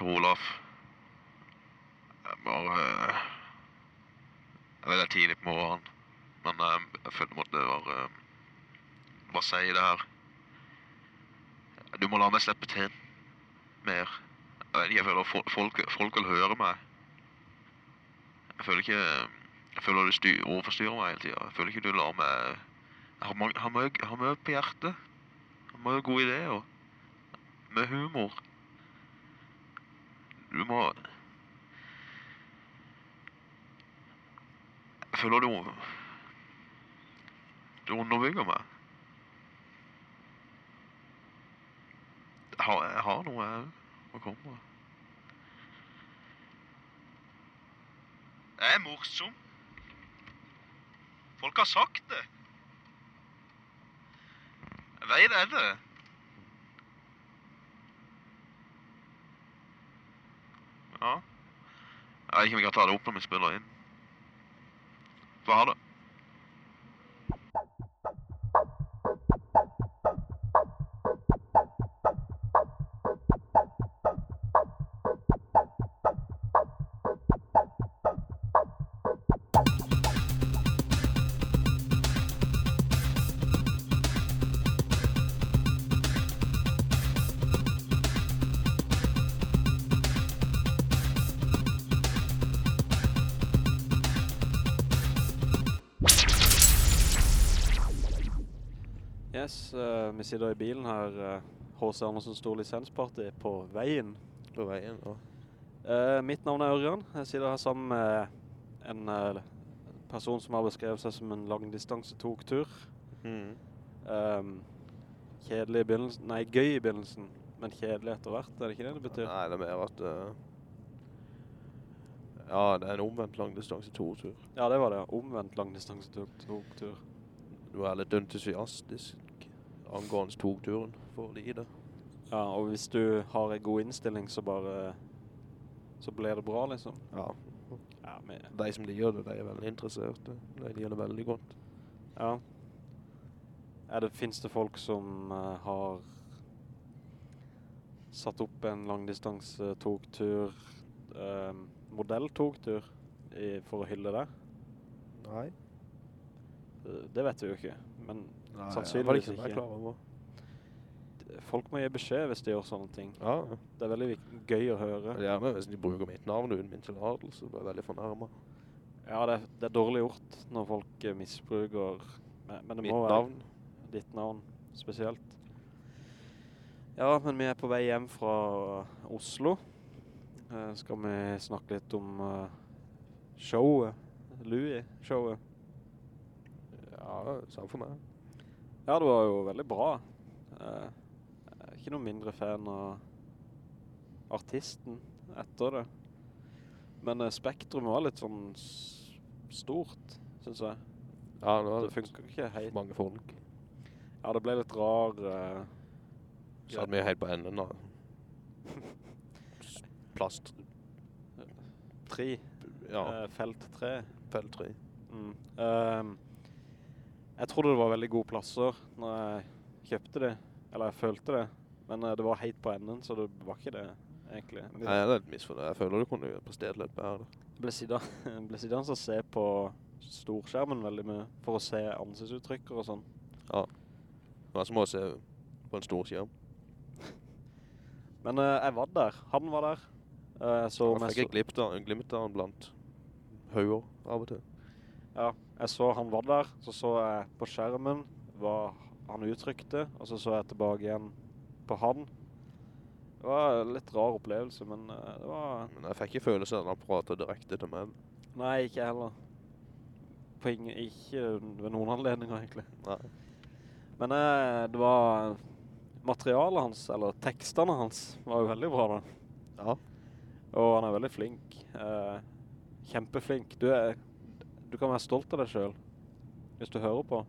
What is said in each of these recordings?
Tor Olaf. Jeg bare eh, Jeg vet det er tidlig på morgenen, men eh, jeg følte måtte bare hva sier jeg det her. Du må la meg slippe til mer. Jeg vet ikke, jeg føler folk, folk vil høre meg. Jeg føler ikke Jeg føler du styr, overforstyrrer meg hele tida. Jeg føler ikke du lar meg Jeg har mye på hjertet. Jeg har mye gode ideer. Med humor. Må Jeg føler du Du underbygger meg. Jeg har, jeg har noe å komme med. Jeg er morsom. Folk har sagt det. Jeg er det er det. Ja. Jeg vet ikke om jeg kan ta det opp når vi spiller inn. Få ha det. Vi sitter i bilen her. eh, H.C. Andersen Stor Lisensparty på veien. På veien, ja. Eh, mitt navn er Ørjan. Jeg sitter her sammen med en eh, person som har beskrevet seg som en langdistanse togtur. Mhm. Um, kjedelig i begynnelsen, nei, gøy i begynnelsen, men kjedelig etter hvert, er det ikke det det betyr? Nei, det er mer at... Uh ja, det er en omvendt langdistanse togtur. Ja, det var det. Omvendt langdistans togtur. Du er litt entusiastisk angående togturen for de i det. Ja, og hvis du har en god innstilling, så bare, så blir det bra, liksom. Ja. Ja, men, De som liker det, de er veldig interesserte. De liker det veldig godt. ja. Er det, finnes det folk som uh, har satt opp en langdistans togtur, uh, modelltogtur, i, for å hylle det? Nei. Eh, Det vet vi jo ikke, men Nei, Sannsynligvis var ikke. klar folk må gi beskjed hvis de gjør sånne ting. Ja, Det er veldig gøy å høre. gjerne hvis de bruker mitt navn uten min tilladelse, blir jeg veldig fornærmet. Ja, det, er- det er dårlig gjort når folk eh, misbruker, men, men det Mitt må være navn. ditt navn spesielt. Ja, men vi er på vei hjem fra Oslo. Eh, skal vi snakke litt om eh, showet, Louis-showet. Ja, samme for meg. Ja, det var jo veldig bra. Eh, jeg er ikke noe mindre fan av artisten etter det. Men eh, spektrum var litt sånn stort, synes jeg. Ja, det Det funker ikke helt. mange folk. Ja, det ble litt rar... Så Satt vi helt på enden av plast, tre, ja, Uh, felt tre. felt tre. Mm. Ehm, jeg trodde det var veldig gode plasser når jeg kjøpte det, eller jeg følte det. Men eh, det var helt på enden, så det var ikke det, egentlig. Nei, jeg er litt misfornøyd. Jeg føler du kunne prestert litt bedre. Ble ble sittende se på storskjermen veldig mye, for å se ansiktsuttrykker og sånn. Ja. Det var som å se på en stor skjerm. Men uh, jeg var der, han var der. Uh, så Jeg fikk et glimt av, han blant hauger av og til. Ja, jeg så han var der, så så jeg på skjermen hva han uttrykte, og så så jeg tilbake igjen på han. Det var en litt rar opplevelse, men eh, det var... Men jeg fikk ikke følelsen av at han pratet direkte til meg. Nei, ikke heller. På ingen, ikke ved noen anledninger, egentlig. Nei. Men eh, det var... Materialet hans, eller tekstene hans, var jo veldig bra da. Ja. Og han er veldig flink. Eh, kjempeflink. Du, er, du kan være stolt av deg selv, hvis du hører på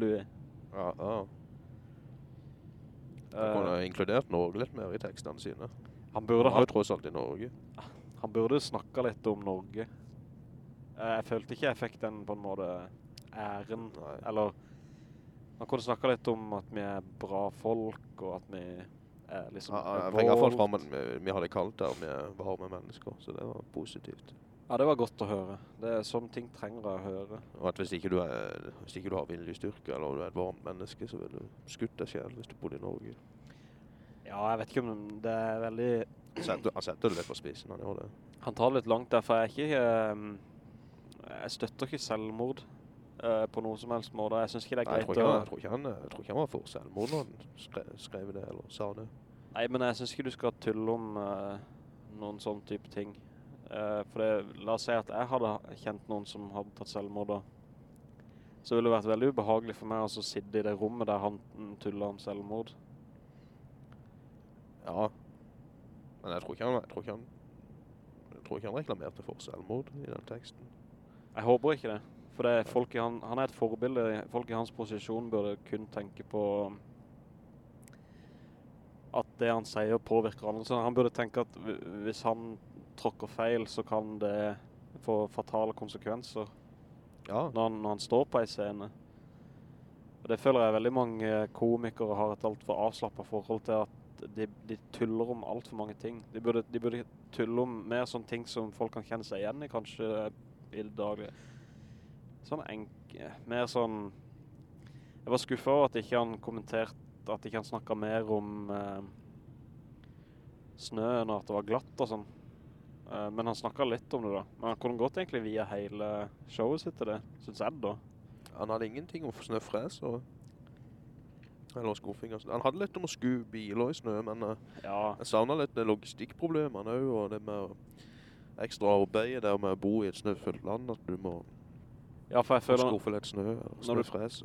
Louis. Ja, ja. Han kunne ha inkludert Norge litt mer i tekstene sine. han burde ha tross alt i Norge. Han burde snakke litt om Norge. Eh, Jeg følte ikke jeg fikk den på en måte æren, Nei. eller han kunne snakke litt om at vi er bra folk, og at vi er liksom Ja, Jeg fikk i hvert fall fram at vi, vi hadde kalt der med varme mennesker, så det var positivt. Ja, det var godt å høre. Det er sånne ting trenger jeg å høre. Og at hvis ikke du, er, hvis ikke du har viljestyrke, eller du er et varmt menneske, så vil du skutt deg selv hvis du bor i Norge. Ja, jeg vet ikke om det er veldig... Setter, han setter det litt på spisen, han gjør det. Han tar litt langt der, for jeg ikke... ehm, jeg støtter ikke selvmord eh, på noen som helst måte. Jeg synes ikke det er Nei, jeg, greit han, jeg, tror ikke han, jeg tror ikke han var for selvmord når han skrev, skrev det, eller sa det. Nei, men jeg synes ikke du skal tulle om eh, noen sånne type ting. Eh, for det, la oss si at jeg hadde kjent noen som hadde tatt selvmord da. Så ville det vært veldig ubehagelig for meg å sitte i det rommet der han tullet om selvmord. Ja. Men jeg tror ikke han, jeg tror ikke han, jeg tror ikke han reklamerte for selvmord i den teksten. Jeg håper ikke det. For det er folk i han, han er et forbilde. Folk i hans posisjon burde kun tenke på at det han sier påvirker andre. Så han burde tenke at hvis han tråkker feil, så kan det få fatale konsekvenser Ja, når han, når han står på en scene. Og det føler jeg veldig mange komikere har et altfor avslappet forhold til at de, de tuller om altfor mange ting. De burde, de burde tulle om mer sånne ting som folk kan kjenne seg igjen i, kanskje i det daglige. Sånn enke Mer sånn... Jeg var skuffet over at ikke han kommenterte, at ikke han snakket mer om eh, snøen og at det var glatt og sånn. Eh, men han snakket litt om det da. Men han kunne gått egentlig via hele showet sitt til det, synes jeg da. han hadde ingenting om snøfres og eller sånt. Han hadde litt om å skue biler i snø, men eh, Ja, jeg savnet litt det logistikkproblemene også, og det med ekstra arbeidet der med å bo i et snøfullt land, at du må ja for jeg føler... skuffe litt snø, Når du- snøfres.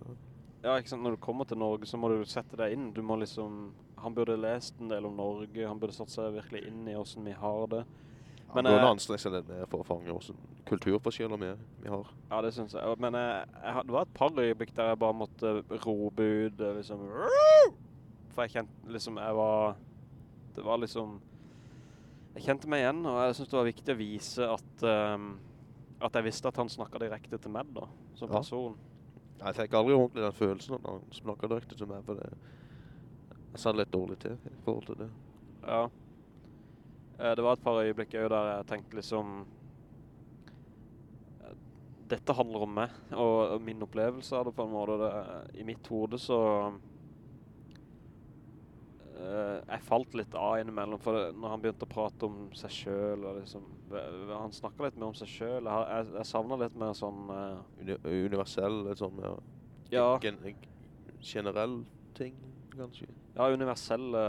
Ja, ikke sant? Når du kommer til Norge, så må du sette deg inn. Du må liksom... Han burde lest en del om Norge. Han burde satt seg virkelig inn i hvordan vi har det. Han det går an å stresse litt ned for å fange hvordan kulturforskjeller vi, vi har. Ja, det synes jeg. Men jeg, jeg, det var et par øyeblikk der jeg bare måtte rope ut, eh, liksom... For jeg kjente liksom, jeg var... Det var liksom... Jeg kjente meg igjen, og jeg synes det var viktig å vise at... um, at jeg visste at han snakket direkte til meg da, som Ja. person. Jeg fikk aldri ordentlig den følelsen at han snakket direkte til meg, for det, jeg sa litt dårlig til i forhold til det. Ja. Eh, Det var et par øyeblikk der jeg tenkte liksom eh, Dette handler om meg og min opplevelse av det på en måte. Det, I mitt hode så uh, Jeg falt litt av innimellom, for det, når han begynte å prate om seg selv, og liksom, han snakket litt mer om seg selv. Jeg, jeg, jeg savner litt mer sånn, uh, Uni universell, litt sånn mer ja, gen generell ting, kanskje. ja, universelle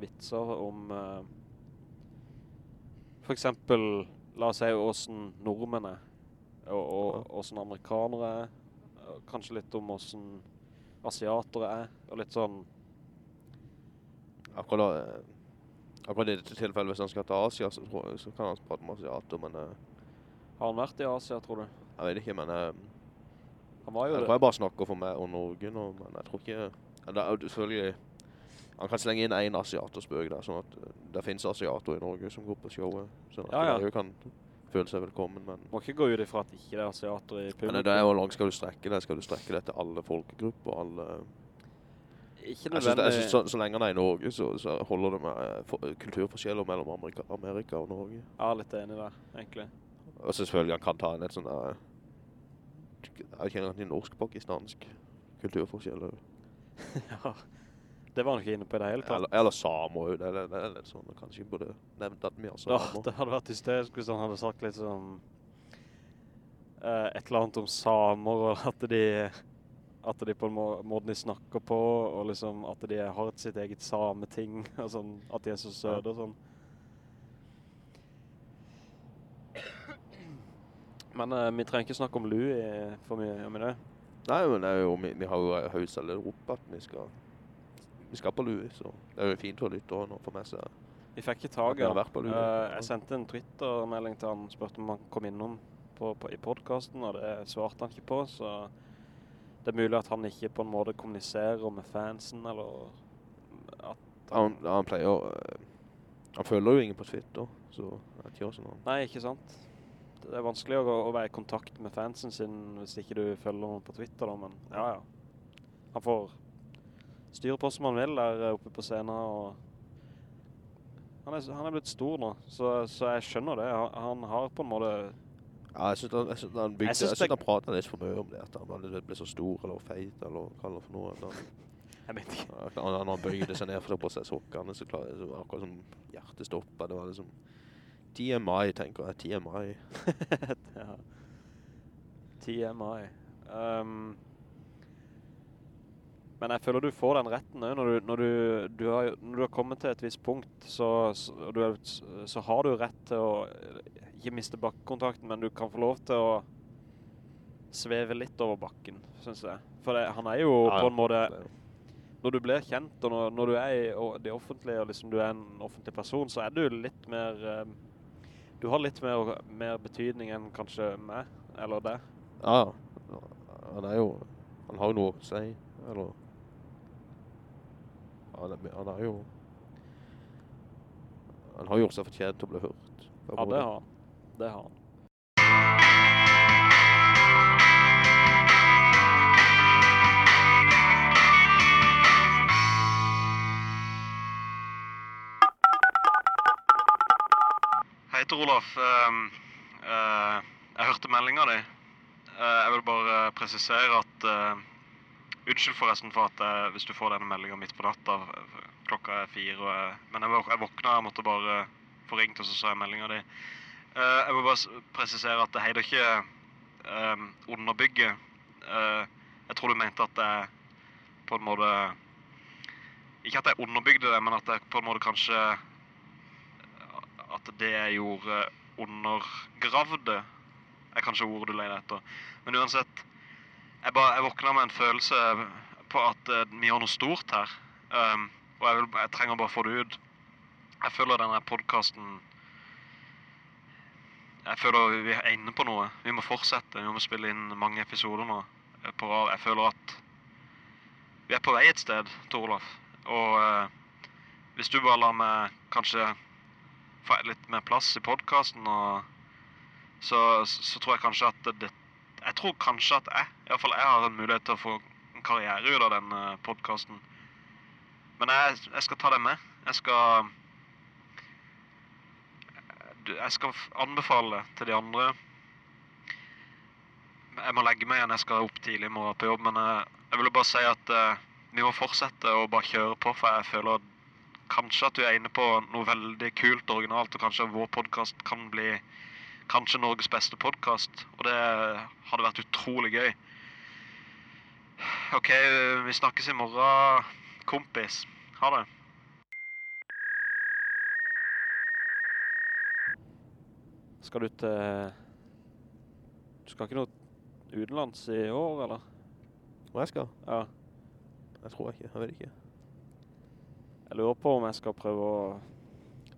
vitser om eh, for eksempel, la oss si hvordan nordmenn er, og, og hvordan amerikanere er, kanskje litt om hvordan asiatere er, og litt sånn, Akkurat, eh, akkurat i dette tilfellet, hvis han skal til Asia, så, tror så kan han prate med asiater, men eh, har han vært i Asia, tror du? jeg vet ikke, men eh, Han var jo jeg det. tror jeg bare snakker for meg og Norge nå, men jeg tror ikke, er jo selvfølgelig, han kan slenge inn en asiaterspøk der, sånn at eh, det finnes asiater i Norge som går på showet, sånn at Ja, ja. de kan føle seg velkommen, men, Må ikke gå ut ifra at ikke det er asiater i publikum. men det er jo langt skal du strekke det, skal du strekke det til alle folkegrupper, alle... Ikke Jeg synes, det- jeg synes så, så lenge han er i Norge, så, så holder det med eh, for, kulturforskjeller mellom Amerika, Amerika og Norge. Ja, litt enig der, egentlig. Og så selvfølgelig han kan ta inn et sånn der, jeg kjenner han til norsk-pakistansk kulturforskjeller. ja, det var han ikke inne på i det hele tatt. Eller, eller samer, det, det, det er litt sånn, jeg kanskje burde nevnt at vi har Ja, det hadde vært hysterisk hvis han hadde sagt litt sånn uh, et eller annet om samer og at de at de på en måte de snakker på og liksom at de har et sitt eget sameting og sånn, at de er så søde og sånn. Men uh, vi trenger ikke snakke om Louis for mye, vi det? Nei, men det er jo, vi, vi har jo høyst det opp at vi skal, vi skal på Louis, så det er jo fint for lytteren å få med seg. Vi fikk ikke tak i han. jeg sendte en Twitter-melding til han, spurte om han kom innom på, på, i podcasten, og det svarte han ikke på, så det er mulig at han ikke på en måte kommuniserer med fansen, eller at Han, han pleier å, eh, han følger jo ingen på Twitter, så jeg vet ikke hvordan han... Nei, ikke sant? Det er vanskelig å, å være i kontakt med fansen sin hvis ikke du følger noen på Twitter, da, men ja, ja. Han får styre på som han vil der oppe på scenen, Han er, han er blitt stor nå, så, så jeg skjønner det. Han, har på en måte... Ja, jeg synes han, jeg synes han bygde, Jeg jeg synes synes, han pratet litt for mye om det, at han ble, så stor, eller feit, eller hva det for noe. Eller. Jeg vet ikke. han, han bøyde seg ned for å på seg sokkene, så, klar, så var akkurat som hjertet stoppet. Det var liksom TMI, tenker jeg, TMI. ja. TMI. Um, men jeg føler du får den retten også, når, du, når, du, du har, når du har kommet til et visst punkt, så, så, du så har du rett til å ikke miste bakkontakten, men du kan få lov til å sveve litt over bakken, synes jeg. For det, han er jo Ja, på en måte, når du blir kjent, og når, når du er i det offentlige, og liksom du er en offentlig person, så er du litt mer, eh, du har litt mer, mer betydning enn kanskje meg, eller det. Ja, han er jo, han har jo noe å si, eller... Han han er jo... Han har gjort seg fortjent til å bli hørt. Ja, det har han. Det har han. Hei til Olaf. Ehm, eh, jeg hørte meldinga di. Eh, jeg vil bare presisere at eh, Unnskyld forresten for at jeg, hvis du får denne meldinga midt på natta. Klokka er fire, jeg, men jeg, jeg våkna jeg måtte bare få ringt, og så så jeg meldinga di. Uh, jeg må bare presisere at det heter ikke uh, underbygge. Uh, jeg tror du mente at jeg på en måte Ikke at jeg underbygde det, men at jeg på en måte kanskje At det jeg gjorde, undergravde er kanskje ordet du leter etter. Men uansett, jeg, bare, jeg våkna med en følelse på at eh, vi gjør noe stort her. Um, og jeg, vil, jeg trenger bare å få det ut. Jeg føler denne podcasten Jeg føler vi er inne på noe. Vi må fortsette. Vi må spille inn mange episoder nå eh, på rad. Jeg føler at vi er på vei et sted, Tor Olaf. Og uh, hvis du bare lar meg kanskje få litt mer plass i podcasten, så, så tror jeg kanskje at det Jeg tror kanskje at jeg, i hvert fall jeg har en mulighet til å få en karriere ut av den podkasten. podcasten. Men jeg, jeg skal ta det med. Jeg skal Jeg skal anbefale det til de andre. Jeg må legge meg igjen. Jeg skal opp tidlig i morgen på jobb. Men eh, jeg ville bare si at eh, vi må fortsette å bare kjøre på, for jeg føler kanskje at du er inne på noe veldig kult og originalt, og kanskje vår podkast kan bli kanskje Norges beste podkast. Og det hadde vært utrolig gøy. OK, vi snakkes i morgen, kompis. Ha det. Skal du til Du skal ikke noe utenlands i år, eller? Hvor jeg skal? Ja. Jeg tror ikke, jeg vet ikke. Jeg lurer på om jeg skal prøve å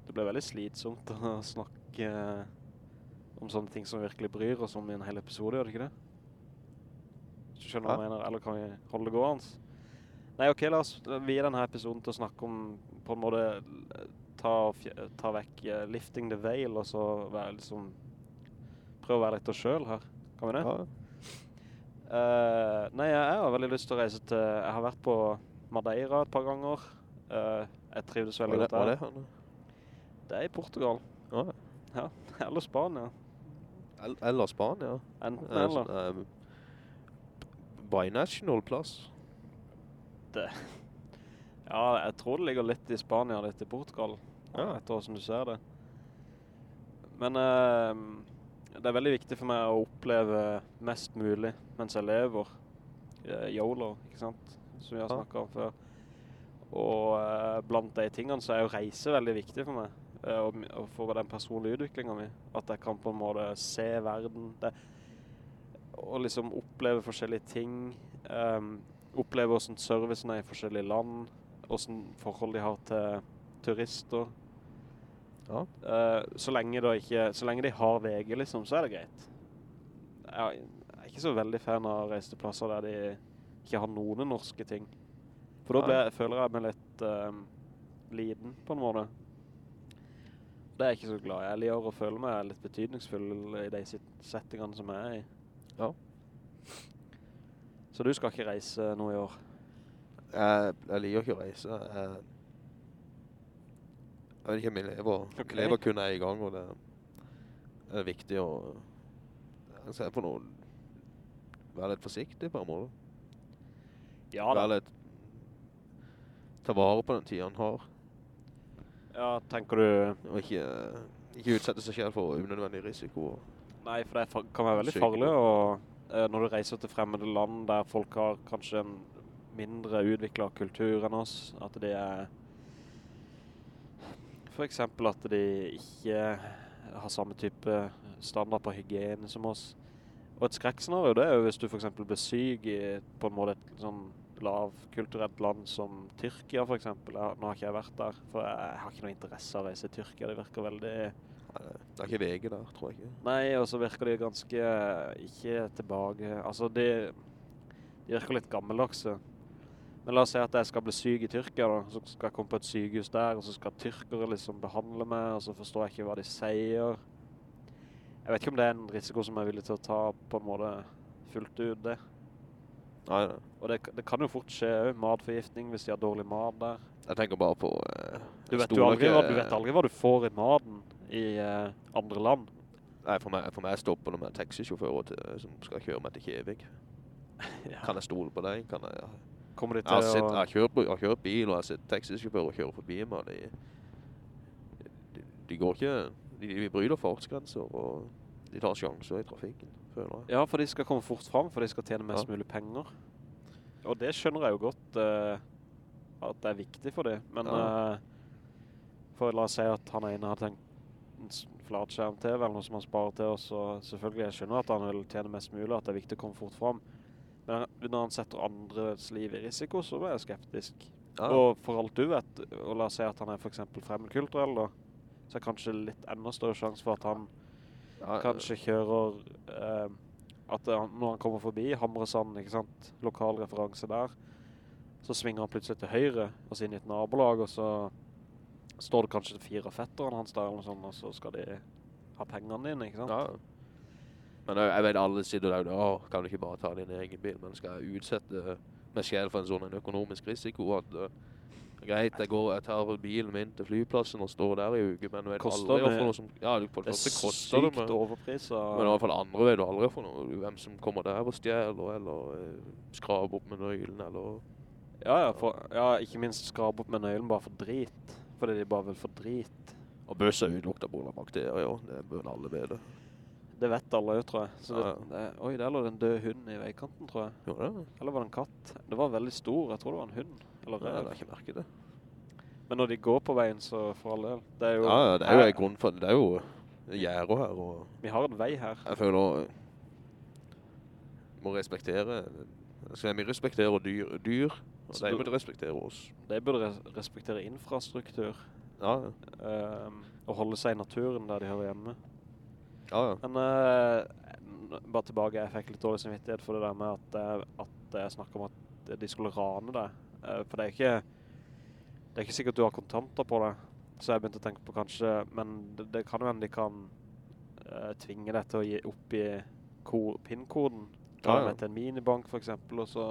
Det ble veldig slitsomt å snakke om sånne ting som virkelig bryr oss om i en hel episode, gjør det ikke det? Hvis du skjønner hva jeg mener, eller kan vi holde det gående? Nei, ok, la oss vie denne episoden til å snakke om på en måte ta, ta vekk uh, lifting the veil, og så være liksom prøve å være litt oss selv her. Kan vi det? Ja, Uh, nei, jeg har veldig lyst til å reise til... Jeg har vært på Madeira et par ganger. Uh, jeg trivdes veldig godt der. hva er det? Det er i Portugal. Ja, Ja, eller Spania. El- eller Spania. Enten eller. eh, Binational plass. Ja, jeg tror det ligger litt i Spania, litt i Portugal. Ja. Etter hvordan du ser det. Men uh, det er veldig viktig for meg å oppleve mest mulig mens jeg lever. Eh, YOLO, ikke sant? Som vi har snakket om før. Og uh, blant de tingene så er jo reise veldig viktig for meg. Eh, og, og for den personlige utviklingen min. At jeg kan på en måte se verden. Det, og liksom oppleve forskjellige ting. Um, oppleve hvordan servicen er i forskjellige land. Hvordan forhold de har til turister. Ja. Uh, så, lenge ikke, så lenge de har VG, liksom, så er det greit. Jeg, er ikke så veldig fan av å reise til plasser der de ikke har noen norske ting. For da ble, føler jeg meg litt uh, liten, på en måte. Det er jeg ikke så glad i. Jeg liker å føle meg litt betydningsfull i de settingene som jeg er i. Ja. Så du skal ikke reise noe i år? Jeg, jeg liker ikke å reise. Jeg, Jeg vet ikke, vi lever, Okay. lever kun en gang, og det er viktig å se på noe, være litt forsiktig på en måte. Ja da. Være litt, ta vare på den tiden han har, Ja, tenker du... og ikke, ikke utsette seg selv for unødvendig risiko. Nei, for det kan være veldig farlig og, eh, når du reiser til fremmede land der folk har kanskje en mindre utviklet kultur enn oss, at de er for eksempel at de ikke har samme type standard på hygiene som oss. Og et skrekkscenario det er jo hvis du for eksempel blir syk i på en måte et sånn lavkulturelt land som Tyrkia for. Jeg, nå har ikke jeg vært der, for jeg har ikke noe interesse av å reise i Tyrkia. Det virker veldig... Det er ikke VG der, tror jeg ikke. Nei, og så virker de ganske ikke tilbake. Altså, de, de virker litt gammeldagse. Men la oss si at jeg skal bli syk i Tyrkia da, så skal jeg komme på et sykehus der, og så skal tyrkere liksom behandle meg, og så forstår jeg ikke hva de sier. Jeg vet ikke om det er en risiko som jeg er villig til å ta på en måte fullt ut det. Nei, nei. Og det, det kan jo fort skje matforgiftning hvis de har dårlig mat der. Jeg tenker bare på... eh, Du vet, du, aldri, hva, du vet aldri hva du får i maten i eh, andre land. Nei, for meg, for meg stopper det med taxisjåfører til, som skal kjøre meg til Kjevik. Ja. Kan jeg stole på deg? Kan jeg... Kommer de til sett, jeg, har kjørt, jeg har kjørt bil, og jeg har sett taxisjåfører kjøre forbi meg. De, de, de går ikke... De, de bryter fartsgrenser, og de tar sjanser i trafikken, føler. Ja, for de skal komme fort fram, for de skal tjene mest Ja. mulig penger. Og det skjønner jeg jo godt, uh, at det er viktig for dem. Men Ja. uh, for la oss si at han ene har tenkt en flatskjerm-TV eller noe som han sparer til og så selvfølgelig jeg skjønner at han vil tjene mest mulig, at det er viktig å komme fort fram. Men når han setter andres liv i risiko, så er jeg skeptisk. Ja, Og for alt du vet, og la oss si at han er for eksempel fremmedkulturell da, så er det kanskje litt enda større sjanse for at han kanskje kjører eh, at han, når han kommer forbi Hamresand, ikke sant, lokal referanse der, så svinger han plutselig til høyre og inn i et nabolag, og så står det kanskje fire fetteren hans der eller noe sånt, og så skal de ha pengene dine, ikke sant? Ja. Men jeg, vet alle sitter der, «Åh, kan du ikke bare ta din egen bil, men skal jeg utsette meg selv for en sånn økonomisk risiko, at eh, greit, jeg går, jeg tar bilen min til flyplassen og står der i uke, men du vet Koster aldri å få noe som, ja, du, Det er sykt koster det, men, overpriset. men i hvert fall andre vet du aldri for noe, hvem som kommer der og stjeler, eller eh, skraper opp med nøglen, eller, Ja, ja, for, ja, ikke minst skraber opp med nøglen bare for drit, fordi de bare vil få drit. og bøser utlukter av bakterier, det bør alle vite. Det vet alle jo, tror jeg. Så det, Ja, det, oi, der lå det en død hund i veikanten, tror jeg. Jo, Eller var det en katt? Det var veldig stor, jeg tror det var en hund. Eller Nei, det har ikke merket det. Men når de går på veien, så for all del. Det er jo... Ja, ja, det er jo en grunn for, det Det er jo gjerder her, og Vi har en vei her. Jeg føler må respektere så vi respekterer dyr, dyr og Så de burde respektere oss. De burde respektere infrastruktur. Ja, ja. Um, og holde seg i naturen der de hører hjemme. ja, ja. Men uh, bare tilbake, jeg fikk litt dårlig samvittighet for det der med at, eh, at jeg snakket om at de skulle rane deg. Eh, for det er ikke det er ikke sikkert du har kontanter på det. Så jeg begynte å tenke på kanskje, men det, det kan jo hende de kan uh, tvinge deg til å gi opp i ko- PIN-koden. Ta Ja, ja. med til en minibank for eksempel, og så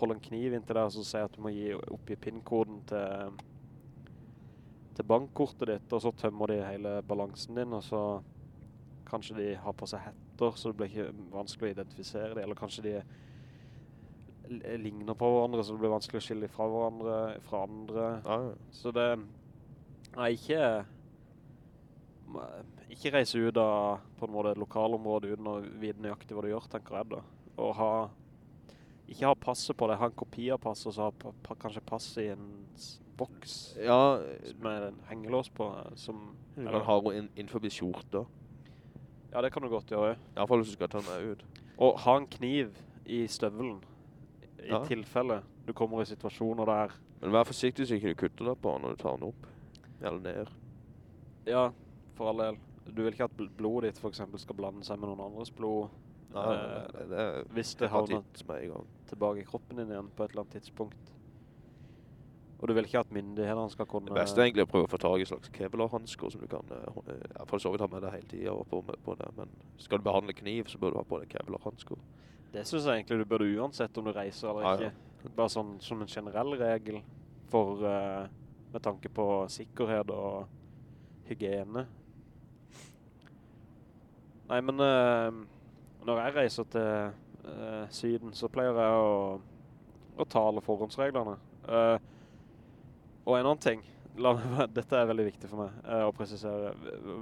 holde en kniv inntil deg, og så si at du må gi opp i PIN-koden til, til bankkortet ditt, og så tømmer de hele balansen din, og så kanskje de har på seg hetter, så det blir ikke vanskelig å identifisere dem, eller kanskje de ligner på hverandre, så det blir vanskelig å skille fra hverandre, fra andre. ja. Så det, nei, ikke, ikke reise ut av på en måte et lokalområde uten å vite nøyaktig hva du gjør, tenker jeg da. Og ha, ikke ha passet på det, ha en kopi av passet, og så ha pa, kanskje passet i en boks ja med en hengelås på, som, du kan ha den inn, innenfor skjorta. ja, det kan du godt gjøre. I hvert fall hvis du skal ta den med ut. Og ha en kniv i støvelen, i Ja. tilfelle du kommer i situasjoner der, Men vær forsiktig så ikke du kutter deg på når du tar den opp. Eller ned. ja, for all del. Du vil ikke at blodet ditt for eksempel skal blande seg med noen andres blod, Nei, eh, det, det er hvis det havner tilbake i kroppen din igjen på et eller annet tidspunkt. Og du vil ikke at myndighetene skal kunne... Det beste er egentlig å prøve å få tag i slags kevlarhandsker som du kan, Jeg eh, i hvert fall så vidt ha med deg hele tiden og på, med, på det. Men skal du behandle kniv, så bør du ha på deg kevlarhansker. Det synes jeg egentlig du burde uansett om du reiser eller Ja, ja. ikke. Bare sånn som en generell regel for, uh, med tanke på sikkerhet og hygiene. Nei, men uh, når jeg reiser til uh, syden, så pleier jeg å, å tale forhåndsreglene. Og en annen ting, meg- dette er veldig viktig for meg å presisere.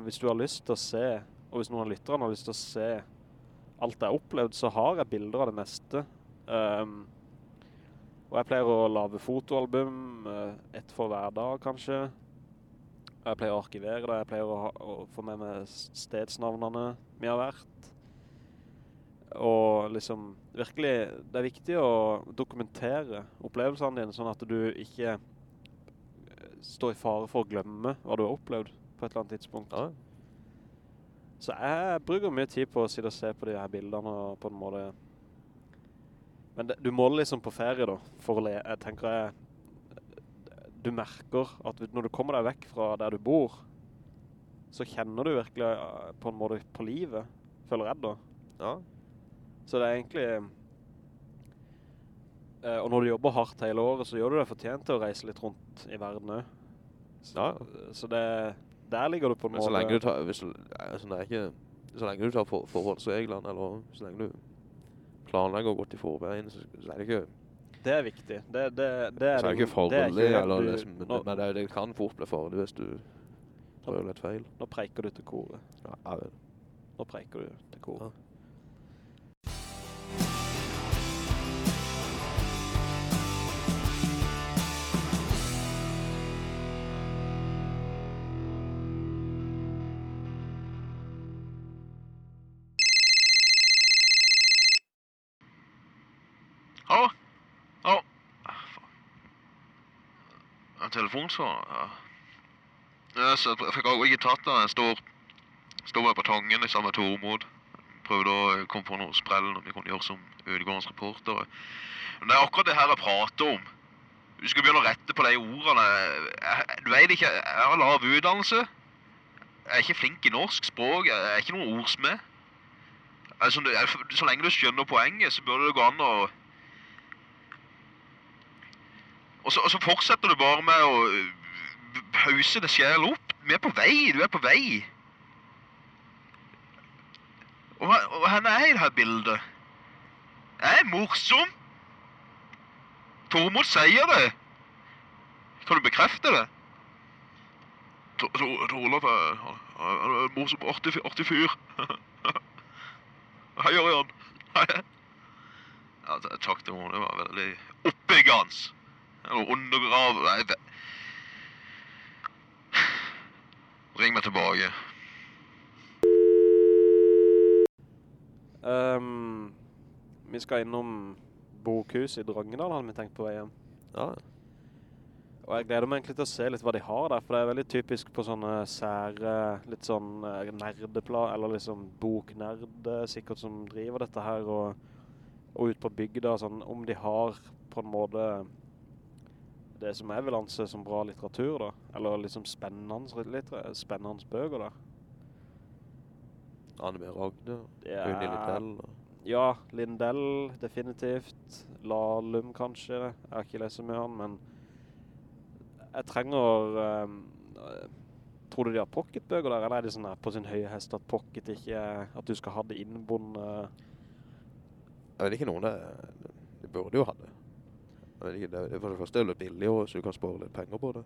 Hvis du har lyst til å se, og hvis noen av lytterne har lyst til å se alt jeg har opplevd, så har jeg bilder av det meste. Um, og jeg pleier å lave fotoalbum, eh, ett for hver dag kanskje. Jeg pleier å arkivere det, jeg pleier å, ha, å få med meg stedsnavnene vi har vært. Og liksom, virkelig, det er viktig å dokumentere opplevelsene dine, sånn at du ikke eh, står i fare for å glemme hva du har opplevd på et eller annet tidspunkt. Ja. Så jeg bruker mye tid på å sitte og se på de her bildene og på en måte... Men det, du må liksom på ferie da, for å le. Jeg tenker jeg... Du merker at når du kommer deg vekk fra der du bor, så kjenner du virkelig eh, på en måte på livet, føler jeg da. Ja. Så det er egentlig... eh, og når du jobber hardt hele året, så gjør du deg fortjent til å reise litt rundt i verden også. Så, Ja. så det, der ligger du på en måte... så lenge du tar, hvis, altså, det er ikke, så lenge du tar for, forholdsreglene, eller så lenge du planlegger godt i forveien, så, så er det ikke, Det er viktig. Det, det, det er så er det ikke farlig, eller du- liksom, men, nå, men det, det kan fort bli farlig hvis du prøver litt feil. nå preiker du til koret. Ja, jeg vet. Nå preiker du til koret. Hallo? En telefonsvar, ja. Ja, så jeg fikk også ikke tatt den. Jeg står, står her på tangen sammen med Tormod. Prøvde å komme på noe sprell når vi kunne gjøre som utegående reportere. Men det er akkurat det her jeg prater om. Du skal begynne å rette på de ordene. Jeg, du vet ikke, jeg har lav utdannelse. Jeg er ikke flink i norsk språk. Jeg er ikke noen ordsmed. Altså, så lenge du skjønner poenget, så burde det gå an å og så, og så fortsetter du bare med å øh, pause det sjæl opp. Vi er på vei, du er på vei. Og, og henne er i det her bildet. Jeg er morsom. Tormod sier det. Kan du bekrefte det? Tor- Tor- er en morsom, artig, artig fyr. Hei, Ørjan. Hei. Ja, takk til henne. Det var veldig oppbyggende. Eller undergrave Nei, det... Ring meg tilbake. Um, vi skal innom Bokhus i Drangedal, hadde vi tenkt på vei hjem. Ja, Og jeg gleder meg egentlig til å se litt hva de har der, for det er veldig typisk på sånne sære, litt sånn nerdeplan, eller liksom boknerde sikkert som driver dette her, og, og ut på bygda, sånn, om de har på en måte det som jeg vil anse som bra litteratur da, eller liksom spennende, litteratur, spennende bøker da. Anne B. Ja. Unni Lindell. Ja, Lindell, definitivt. Lahlum kanskje. Jeg har ikke lest mye han, men jeg trenger... eh, tror du de har pocketbøker der, eller er det sånn her på sin høye hest at pocket ikke. At du skal ha det innbundet? Jeg vet ikke noen det, de burde jo ha det. Det, det for det første er det billig, og så du kan spare litt penger på det.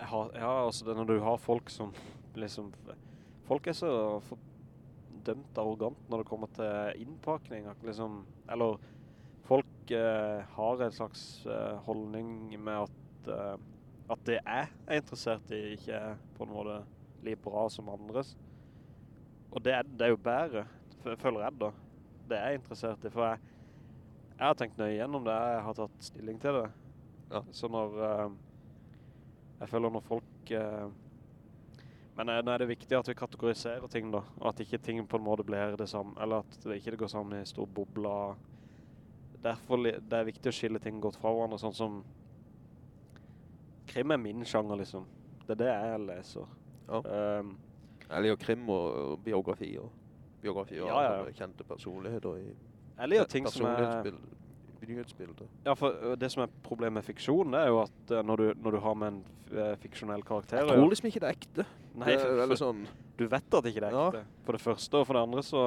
Har, ja, altså det er når du har folk som liksom... Folk er så dømt arrogant når det kommer til innpakning. Liksom, eller folk eh, har en slags eh, holdning med at, eh, at det jeg er interessert i ikke er på en måte like bra som andres. Og det er, det er jo bedre, føler jeg da. Det er jeg interessert i, for jeg, jeg har tenkt nøye gjennom det, jeg har tatt stilling til det. Ja. Så når... uh, jeg føler når folk... uh, men eh, nå er det viktig at vi kategoriserer ting da, og at ikke ting på en måte blir det samme, eller at det ikke går sammen i stor bobla. Derfor det er viktig å skille ting godt fra hverandre, sånn som krim er min sjanger liksom. Det er det jeg leser. Ja. Um, Jeg liker krim og, og biografi og biografi og ja, ja. kjente personligheter i jeg gjør ting som er... nyhetsbildet. Ja, for det som er problemet med fiksjon, det er jo at når du, når du har med en fiksjonell karakter Jeg tror liksom ikke det er ekte. Nei, for, for, sånn... du vet at ikke det er Ja. ekte. For det første, og for det andre så,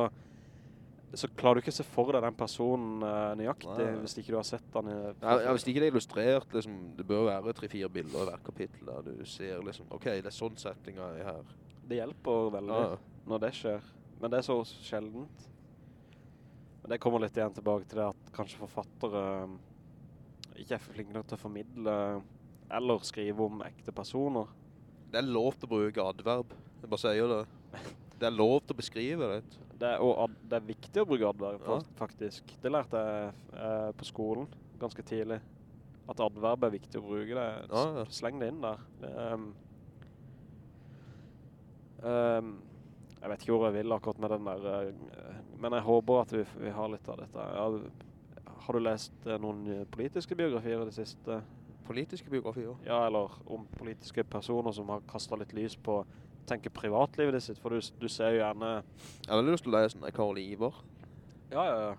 så klarer du ikke å se for deg den personen nøyaktig, Nei. hvis ikke du har sett den i... Ja, ja, hvis ikke det er illustrert, liksom, det bør være tre-fire bilder i hver kapittel der du ser liksom, ok, det er sånn settinga er her. Det hjelper veldig Ja, når det skjer. Men det er så sjeldent. Men det kommer litt igjen tilbake til det at kanskje forfattere ikke er flinke nok til å formidle eller skrive om ekte personer. det er lov til å bruke adverb. Jeg bare sier det. Det er lov til å beskrive det. Det er, og ad, det er viktig å bruke adverb, Ja. faktisk. Det lærte jeg eh, på skolen ganske tidlig. At adverb er viktig å bruke det. Ja, ja. Sleng det inn der. Det, um, ehm, jeg vet ikke hvor jeg vil akkurat med den der, eh, men jeg håper at vi, vi har litt av dette. Ja, har du lest eh, noen eh, politiske biografier i det siste? Politiske biografier. Ja, eller om politiske personer som har kastet litt lys på tenke privatlivet ditt sitt, for du, du ser jo gjerne... Jeg har veldig lyst til å lese den der Karl Ivar. Ja, ja, ja.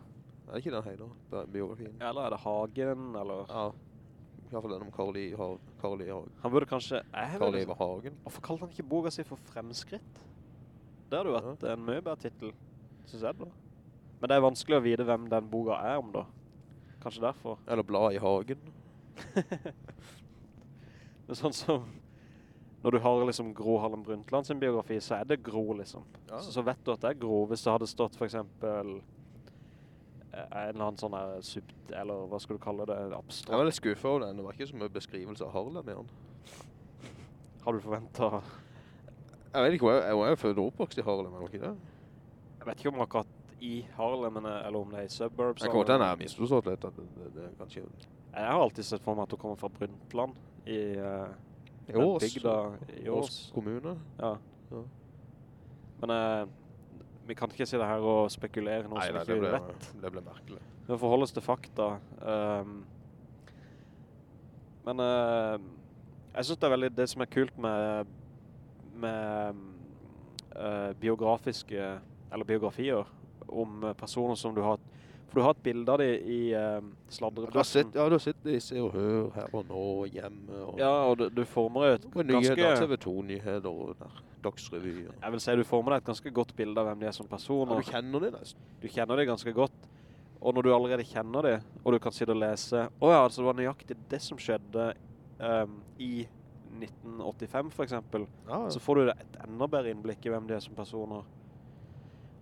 Er det ikke den heller, biografien? Eller er det Hagen, eller... Ja. I hvert fall den om Karl I. Karl Ivar. Hagen. Han burde kanskje... Karl Ivar Hagen. Hvorfor kalte han ikke boka si for Fremskritt? Det hadde jo vært en mye bedre titel, synes jeg da. Men det er vanskelig å vite hvem den boka er om da. Kanskje derfor. Eller Blad i Hagen. Men sånn som... Når du har liksom Gro Harlem Brundtland sin biografi, så er det Gro liksom. Ja. Så, så vet du at det er Gro. Hvis det hadde stått for eksempel eh, en eller annen sånn her sub... Eller hva skal du kalle det? Jeg var litt skuffet over den. Det var ikke så mye beskrivelse av Harlem i den. Har du forventet... Jeg vet ikke, jeg, jeg var jo født og oppvokst i Harlem, eller ikke det? Jeg vet ikke om akkurat i Harlem, eller om det er i suburbs. Jeg kommer til den her misforstått litt, at det, det, kanskje... Jeg har alltid sett for meg at du kommer fra Brundtland i, uh, I Ås. bygda i Ås kommune. Ja. Ja. Men uh, vi kan ikke si det her og spekulere noe Nei, som nei, ikke ble, vet. det ble merkelig. Vi oss til fakta. Um, men uh, jeg synes det er veldig det som er kult med, med uh, biografiske, eller biografier om eh, personer som du har, for du har et bilde av dem i sett, sladrebøssen. ja, du det i Se og Hør her og nå, hjemme og... Ja, og du, du former et Og nyheter, ganske, TV 2-nyheter og der, Dagsrevy. Og. jeg vil si du former deg et ganske godt bilde av hvem de er som Ja, du kjenner de nesten. Du kjenner de ganske godt. Og når du allerede kjenner de, og du kan sitte og lese, å ja, altså det var nøyaktig det som skjedde um, i 1985 for eksempel, Ja, så får du et enda bedre innblikk i hvem de er som personer.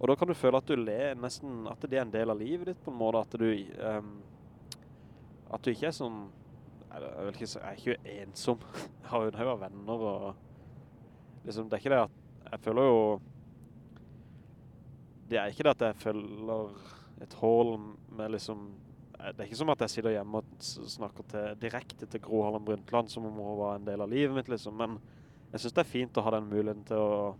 Og da kan du føle at du ler nesten, at det er en del av livet ditt på en måte, at du, um, at du ikke er sånn, jeg vil ikke jeg er ikke ensom. Jeg har jo av venner og liksom, det er ikke det at, jeg føler jo, det er ikke det at jeg føler et hål med liksom, det er ikke som at jeg sitter hjemme og snakker til, direkte til Gro Harlem Brundtland som om hun var en del av livet mitt liksom, men jeg synes det er fint å ha den muligheten til å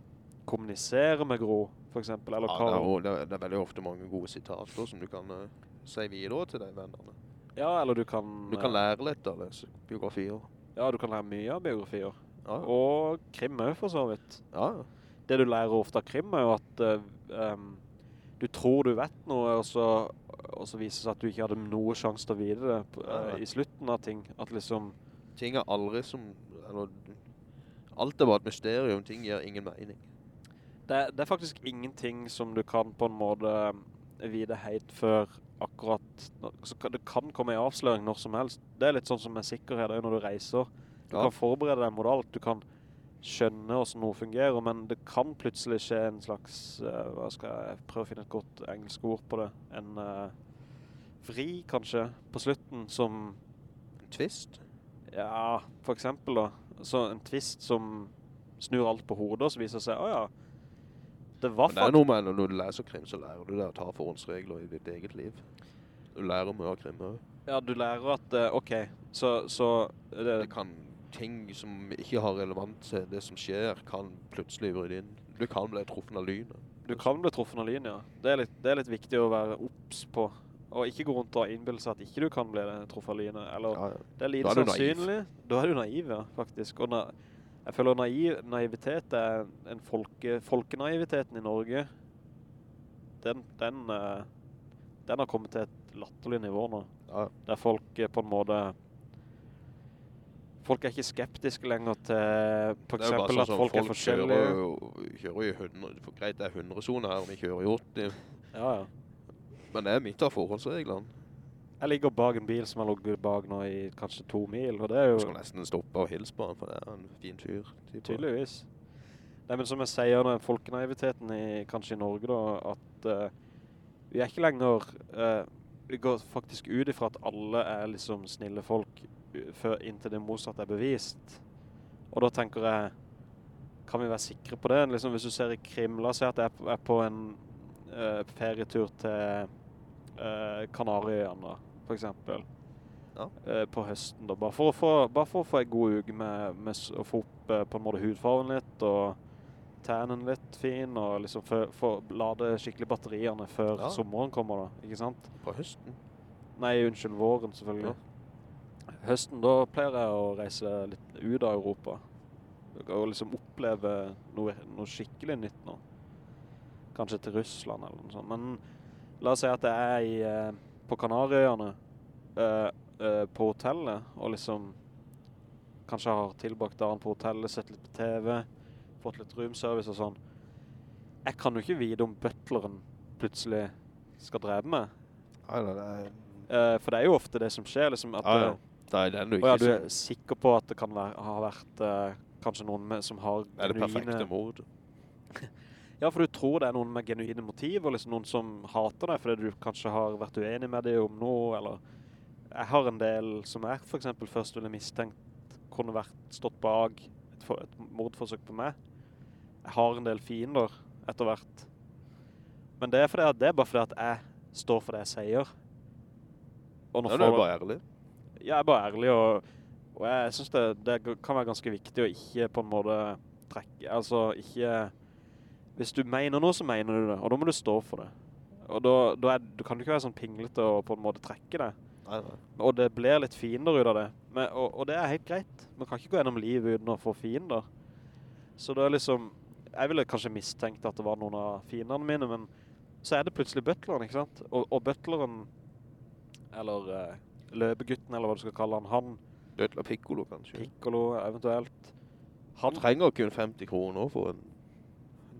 kommunisere med Gro, for eksempel, eller Ja, hva. det, er, det, er, det er veldig ofte mange gode sitater som du kan uh, si videre til de vennene. Ja, eller du kan... Du kan eh, lære litt av disse biografier. Ja, du kan lære mye av biografier. Ja, Og krim også, for så vidt. ja. Det du lærer ofte av krim er jo at uh, um, du tror du vet noe, og så, og så viser det seg at du ikke hadde noe sjanse til å vite det eh, i slutten av ting. At liksom... Ting er aldri som... Eller, alt er bare et mysterium. Ting gir ingen mening. Det, det er faktisk ingenting som du kan på en måte vide vite helt før akkurat, så det kan komme i avsløring når som helst. Det er litt sånn som med sikkerhet når du reiser. Du Ja. kan forberede deg mot alt, du kan skjønne hvordan noe fungerer, men det kan plutselig skje en slags, uh, hva skal jeg prøve å finne et godt engelsk ord på det, en uh, vri kanskje på slutten som, En twist. ja, for eksempel da, så en twist som snur alt på hodet, og så viser det seg, åja, det var Men det er faktisk noe med når du leser krim, så lærer du deg å ta forhåndsregler i ditt eget liv. Du lærer mye av krim også. Ja, du lærer at, eh, ok, så, så det, Det kan, ting som ikke har relevant til det som skjer, kan plutselig bryte inn. Du kan bli truffen av lynet. du kan bli truffen av lyn, ja. Det er, litt, det er litt viktig å være opps på, og ikke gå rundt og innbilde seg at ikke du kan bli truffet av lynet, eller Ja, ja. det er litt sannsynlig. Da er du naiv, ja, faktisk. Og na jeg føler naiv, naivitet er en folke, folkenaiviteten i Norge. Den, den, eh, den har kommet til et latterlig nivå nå. Ja. Der folk eh, på en måte... Folk er ikke skeptiske lenger til, for er bare eksempel sånn at folk, folk, er forskjellige. Kjører, jo, kjører i 100, for greit det er 100 zoner her, vi kjører i 80. Ja, ja. Men det er midt av forholdsreglene. Jeg ligger bak en bil som har ligget bak nå i kanskje to mil, og det er Du jo skal nesten stoppe og hilse på han, for det er en fin fyr. tydeligvis. Nei, men som jeg sier, den folkenaiviteten i, kanskje i Norge da, at uh, vi er ikke lenger, Uh, vi går faktisk ut ifra at alle er liksom snille folk før, inntil det motsatte er bevist. Og da tenker jeg, kan vi være sikre på det? Liksom, hvis du ser i krim, la oss si at jeg er på- en uh, ferietur til Kanarieøyene, da, for eksempel. Ja. Eh, på høsten da, bare for å få, bare for å få en god uke med, med å få opp eh, på en måte hudfarven litt, og tænen litt fin, og liksom få få lade skikkelig batteriene før Ja. sommeren kommer da, ikke sant? På høsten. Nei, unnskyld, våren selvfølgelig. Høsten, da pleier jeg å reise litt ut av Europa. Og liksom oppleve noe, noe skikkelig nytt nå. Kanskje til Russland eller noe sånt. Men la oss si at jeg er i, eh, på Kanarieøyene eh, eh, på hotellet, og liksom kanskje har tilbakt dagen på hotellet, sett litt på TV, fått litt roomservice og sånn. Jeg kan jo ikke vite om butleren plutselig skal drepe meg. Nei, nei, er... Eh, for det er jo ofte det som skjer, liksom at... Ja, ja. eh, Det er du ikke ja, du er sikker på at det kan være, ha vært eh, kanskje noen med, som har er det perfekte mord. Ja, for du tror det er noen med genuine motiv, og liksom noen som hater deg fordi du kanskje har vært uenig med dem om noe, eller... Jeg har en del som jeg for eksempel først ville mistenkt kunne vært stått bak et, for, et mordforsøk på meg. Jeg har en del fiender etter hvert. Men det er, fordi at, det er bare fordi at jeg står for det jeg sier. Og Ja, du er bare ærlig. Ja, jeg er bare ærlig, og, og jeg synes det, det kan være ganske viktig å ikke på en måte trekke, altså ikke, hvis du mener noe, så mener du det, og da må du stå for det. Og da, da er, du kan du ikke være sånn pinglete og på en måte trekke det. Nei, nei. Og det blir litt fiender ut av det. Men, og, og det er helt greit. Man kan ikke gå gjennom livet uten å få fiender. Så det er liksom, jeg ville kanskje mistenkt at det var noen av fiendene mine, men så er det plutselig butleren, ikke sant? Og, og butleren, eller uh, løpegutten, eller hva du skal kalle han, han, Bøtler, Piccolo, kanskje. Piccolo eventuelt, Han du trenger kun 50 kroner for en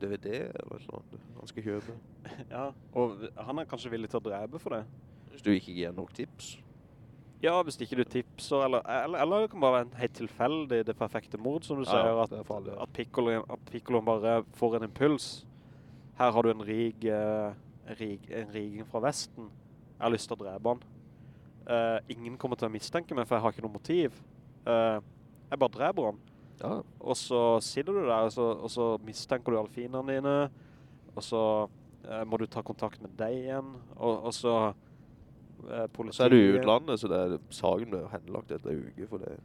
DVD eller noe han skal kjøpe. ja, og han er kanskje villig til å drepe for det. Hvis du ikke gir nok tips. Ja, hvis ikke du tipser, eller, eller, eller det kan bare være en helt tilfeldig, det perfekte mord, som du Ja, sier, at, farlig, ja. at, Piccolo, at Piccolo bare får en impuls. Her har du en rig, eh, en, rig, en riging fra Vesten. Jeg har lyst til å drepe han. Uh, ingen kommer til å mistenke meg, for jeg har ikke noe motiv. Uh, jeg bare dreper han. Ja, Og så sitter du der, og så, og så mistenker du alle fiendene dine, og så eh, må du ta kontakt med deg igjen, og, og så eh, politiet... så er du i utlandet, så det er, saken blir henlagt etter uke, for det,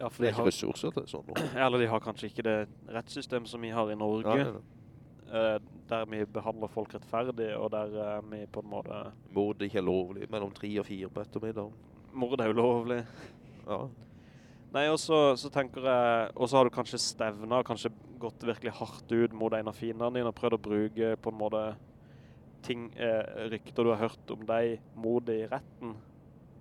Ja, for det de er ikke har, ressurser til sånn eller de har kanskje ikke det rettssystem som vi har i Norge, Ja, eh, der vi behandler folk rettferdig, og der eh, vi på en måte... Mord ikke er lovlig, mellom 3 og 4 på ettermiddagen. Mord er ulovlig. Ja, Nei, og så, så tenker jeg, og så har du kanskje stevnet, kanskje gått virkelig hardt ut mot en av fiendene dine, og prøvd å bruke på en måte ting, eh, rykter du har hørt om deg mot det i retten.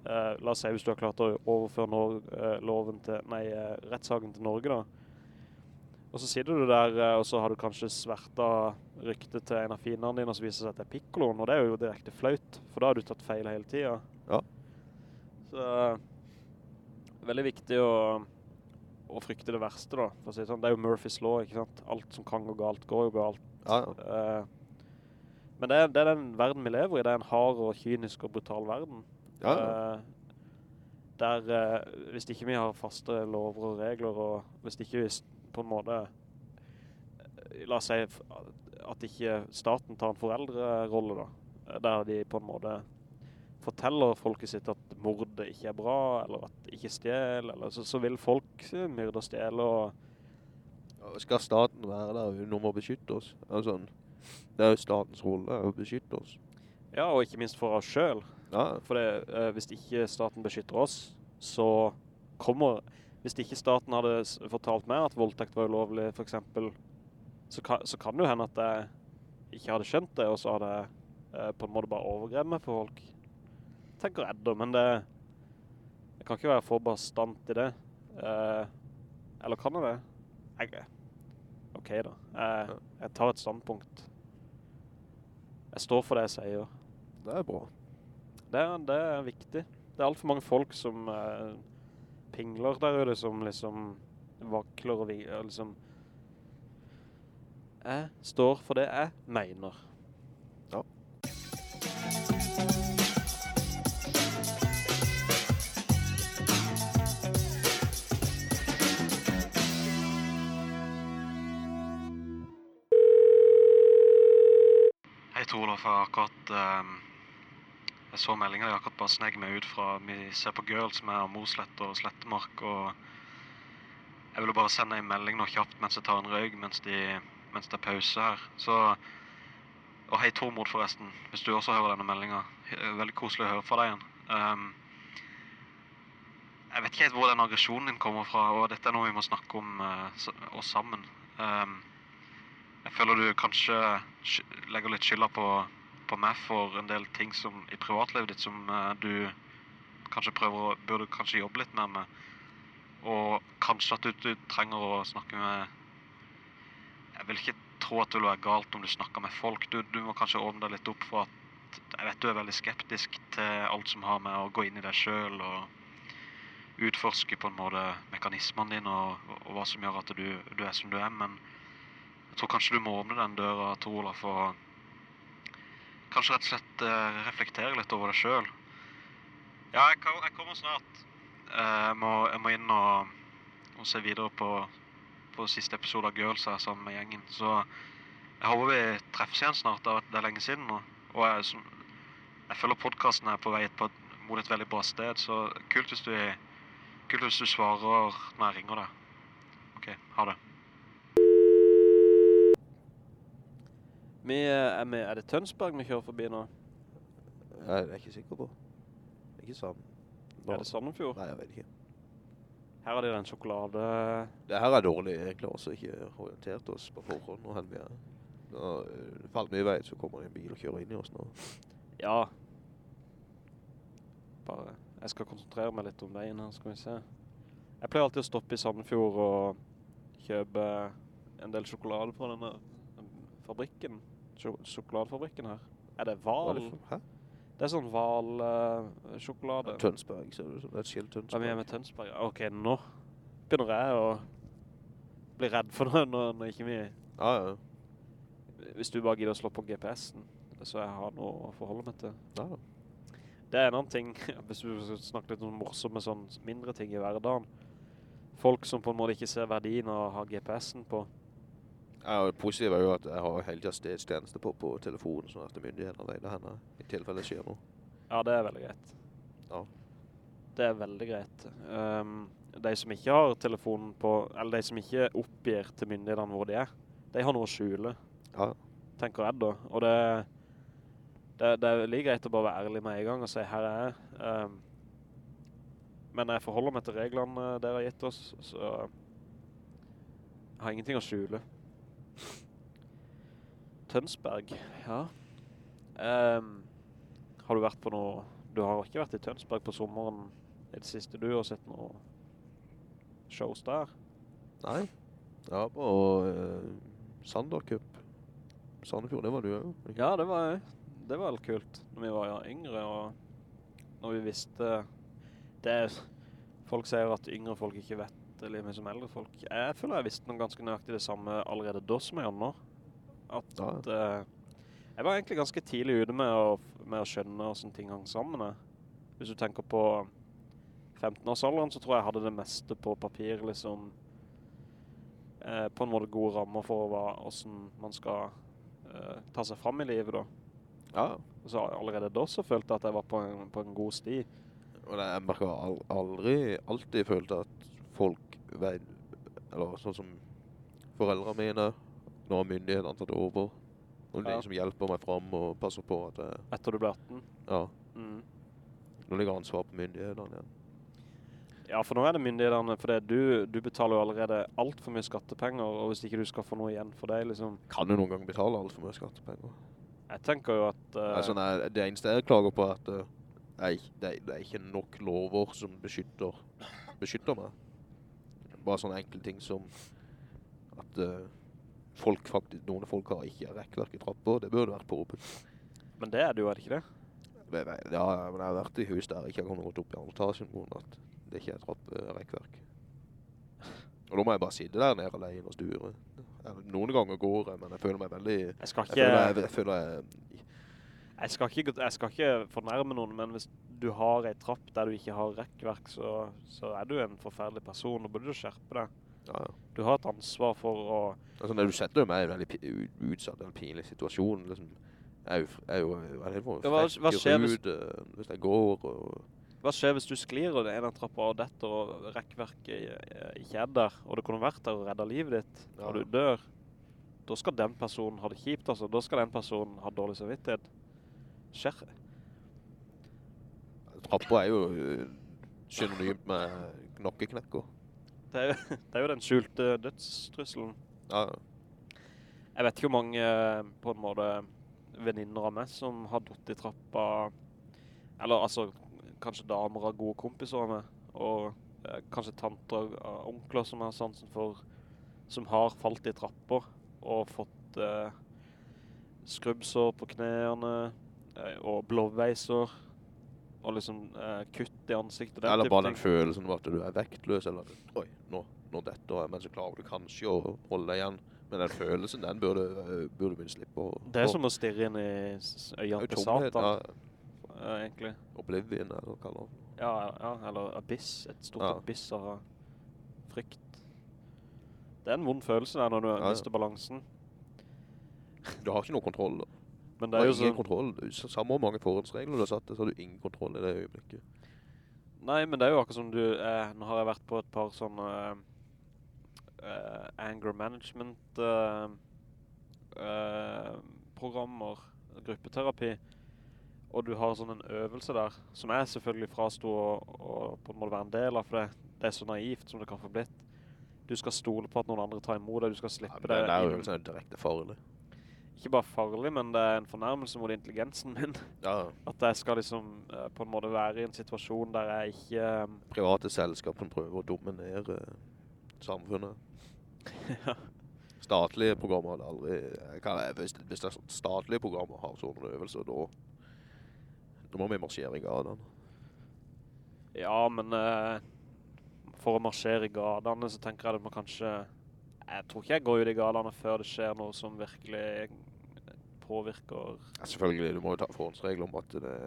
Eh, la oss si hvis du har klart å overføre Nor eh, loven til, nei, rettssagen rettssaken til Norge da. Og så sitter du der, eh, og så har du kanskje sverta ryktet til en av fiendene dine, og så viser det seg at det er Piccoloen, og det er jo direkte flaut, for da har du tatt feil hele tiden. Ja. Så veldig viktig å, å frykte det verste da, for å si det sånn. Det er jo Murphys law, ikke sant? Alt som kan gå galt, går jo galt. ja, ja. Uh, men det er, det er den verden vi lever i. Det er en hard og kynisk og brutal verden. Ja, ja. Eh, der, uh, hvis ikke vi har faste lover og regler, og hvis ikke vi på en måte, la oss si at ikke staten tar en foreldrerolle da, der de på en måte forteller folket sitt at mordet ikke er bra, eller at ikke stjel, eller så, så vil folk eh, myrde og stjele, og Skal staten være der noe må beskytte oss? Altså, det er jo statens rolle å beskytte oss. ja, og ikke minst for oss selv. Ja, For det, eh, hvis ikke staten beskytter oss, så kommer... Hvis ikke staten hadde fortalt meg at voldtekt var ulovlig, for eksempel, så kan, så kan det jo hende at jeg ikke hadde skjønt det, og så hadde jeg eh, på en måte bare overgrepet meg for folk. Tenker edder, men det, jeg kan ikke være for bastant i det. Eh, eller kan jeg det? Jeg, ok da. Jeg, jeg tar et standpunkt. Jeg står for det jeg sier. Det er bra. Det er, det er viktig. Det er alt for mange folk som eh, pingler der ute, som liksom vakler og vi, liksom... Jeg står for det jeg mener. Akkurat ehm, Jeg så meldinga, jeg akkurat bare snegg meg ut fra Vi ser på Girls med Moslett og Slettemark og Jeg ville bare sende en melding nå kjapt mens jeg tar en røyk mens, de, mens det er pause her. Så Og hei Tormod forresten, hvis du også hører denne meldingen. Veldig koselig å høre fra deg igjen. Um, jeg vet ikke helt hvor den aggresjonen din kommer fra, og dette er noe vi må snakke om uh, oss sammen. Um, jeg føler du kanskje legger litt skylda på, på meg for en del ting som, i privatlivet ditt som eh, du kanskje prøver å, burde kanskje jobbe litt mer med. Og kanskje at du, du trenger å snakke med Jeg vil ikke tro at det vil være galt om du snakker med folk. Du, du må kanskje åpne deg litt opp for at Jeg vet du er veldig skeptisk til alt som har med å gå inn i deg sjøl og utforske på en måte mekanismene dine og, og, hva som gjør at du, du er som du er, men jeg tror kanskje du må åpne den døra, Tor Olaf, og kanskje rett og slett eh, reflektere litt over det sjøl. Ja, jeg, kommer snart. Eh, jeg, må, jeg må inn og, og se videre på, på siste episode av Girls her sammen med gjengen. Så jeg håper vi treffes igjen snart. Det er, lenge siden nå. Og jeg, som, jeg føler podkasten er på vei på, mot et veldig bra sted, så kult hvis du, kult hvis du svarer når jeg ringer deg. OK, ha det. Vi eh, er, med, er det Tønsberg vi kjører forbi nå? Jeg er ikke sikker på. Ikke sant. Er det Sandefjord? Nei, jeg vet ikke. Her er det den sjokolade... Det her er dårlig, Jeg klarer også ikke orientert oss på forhånd og hen vi er. Nå, eh, falt mye vei, så kommer det en bil og kjører inn i oss nå. Ja. Bare, jeg skal konsentrere meg litt om veien her, skal vi se. Jeg pleier alltid å stoppe i Sandefjord og kjøpe en del sjokolade fra denne fabrikken. Sjo- Sjokoladefabrikken her. Er det Val? det? Hæ? Det er sånn Val-sjokolade. Tønsberg, ser du. Det er et skilt Hva er med Tønsberg? Ok, nå begynner jeg å bli redd for det når, når ikke vi... Ja, ja. Hvis du bare gidder å slå på GPS-en, så jeg har noe å forholde meg til. Ja, da. Det er en annen ting, hvis du skal snakke litt om morsomme sånn mindre ting i hverdagen. Folk som på en måte ikke ser verdien av å ha GPS-en på. Ja, det positive er jo at jeg har hele tiden stedstjeneste på på telefonen, sånn at myndighetene regner henne, i tilfelle det skjer noe. Ja, det er veldig greit. Ja. Det er veldig greit. Um, de som ikke har telefonen på, eller de som ikke oppgir til myndighetene hvor de er, de har noe å skjule, Ja, tenker jeg da. Og det, det, det er like greit å bare være ærlig med en gang og si, her er jeg. Um, men jeg forholder meg til reglene dere har gitt oss, så jeg har ingenting å skjule. Tønsberg, ja. Um, har du vært på noe... Du har ikke vært i Tønsberg på sommeren i det siste du har sett noe shows der? nei. Ja, på uh, Sander Cup. Sandefjord, det var du jo. ikke? Ja, det var, det var litt kult når vi var yngre, og når vi visste... Det er, folk sier at yngre folk ikke vet mye som eldre folk. Jeg føler jeg visste noe ganske nøyaktig det samme allerede da som jeg gjør nå. At Ja. eh, jeg var egentlig ganske tidlig ute med å, med å skjønne hvordan ting hang sammen. jeg. Hvis du tenker på 15-årsalderen, så tror jeg jeg hadde det meste på papir, liksom, eh, på en måte gode rammer for hva, hvordan man skal eh, ta seg frem i livet da. Ja, Så allerede da så følte jeg at jeg var på en, på en god sti. og jeg merker aldri, alltid følt at folk eller sånn som foreldrene mine, nå har myndighetene tatt over, de Ja. som hjelper meg frem og passer på at, jeg- Etter du ble 18. ja, Mm. nå ligger ansvar på myndighetene igjen. Ja, for nå er det myndighetene, for det, du, du betaler jo allerede alt for mye skattepenger, og hvis ikke du skal få noe igjen for det, liksom... Kan du noen gang betale alt for mye skattepenger? Jeg tenker jo at... Uh... Altså, nei, det eneste jeg klager på er at uh, nei, det, er, det er ikke nok lover som beskytter, beskytter meg. Bare sånne enkle ting som at uh, folk faktisk, noen folk har ikke rekkverk i trapper, det burde vært påbudt. Men det er det jo, er det ikke det? det nei, Ja, men jeg har vært i hus der jeg ikke har kommet opp i etasjen på at det ikke er trapperekkverk. Og da må jeg bare sitte der nede alene og sture. Noen ganger går jeg, men jeg føler meg veldig... Jeg Jeg skal føler jeg, ikke, jeg, føler jeg jeg skal ikke, jeg skal ikke fornærme noen, men hvis du har en trapp der du ikke har rekkverk, så, så er du en forferdelig person, og burde du skjerpe deg. ja, ja. Du har et ansvar for å... Altså, når du setter meg i en veldig utsatt eller pinlig situasjon, liksom, jeg er jo, jeg er jo, er Ja, hva- hva skjer hvis- ut, eh, hvis jeg går, og... Hva skjer hvis du sklir og det ene trappa og detter og rekkverket eh, ikke er der, og det kunne vært der og redde livet ditt, og du dør? Da skal den personen ha det kjipt, altså. Da skal den personen ha dårlig samvittighet. Skjer. Trapper er jo eh, synonymt med knokkeknekker. Det er, jo, det er jo den skjulte dødstrusselen. Ja, Jeg vet ikke hvor mange eh, på en måte venninner av meg som har dott i trappa, eller altså kanskje damer av gode kompiser av meg, og eh, kanskje tanter og onkler som har sansen for, som har falt i trapper og fått eh, skrubbsår på knærne og blåveiser og liksom eh, kutt i ansiktet. den eller bare den følelsen av at du er vektløs, eller oi, nå, nå detter jeg, men så klarer du kanskje å holde deg igjen. Men den følelsen, den burde, eh, burde vi slippe å... Det er som å stirre inn i øynene til Satan, ja, eh, egentlig. Oblivion, eller hva kaller det. Ja, ja, eller abyss, et stort Ja. abyss av frykt. Det er en vond følelse der når du ja. mister balansen. Du har ikke noe kontroll. da. Men det er jo ingen kontroll. Samme hvor mange forhåndsregler du har satt, så har du ingen kontroll i det øyeblikket. Nei, men det er jo akkurat som du... Eh, nå har jeg vært på et par sånne eh, anger management eh, eh, programmer, gruppeterapi, og du har sånn en øvelse der, som jeg selvfølgelig frasto og på en måte være en del av, for det, det er så naivt som det kan få blitt. Du skal stole på at noen andre tar imot deg, du skal Ja, slippe men den der inn- øvelsen er direkte farlig. Ikke bare farlig, men det er en fornærmelse mot intelligensen min. Ja, At jeg skal liksom eh, på en måte være i en situasjon der jeg ikke... eh, private selskapen prøver å dominere samfunnet. ja. Statlige programmer har aldri... Jeg kan, hvis, hvis sånn statlige programmer har sånne øvelser, da, da må vi marsjere i gatene. ja, men uh, for å marsjere i gatene så tenker jeg at man kanskje... Jeg tror ikke jeg går ut i galene før det skjer noe som virkelig påvirker... Ja, selvfølgelig, du må jo ta forhåndsregler om at det,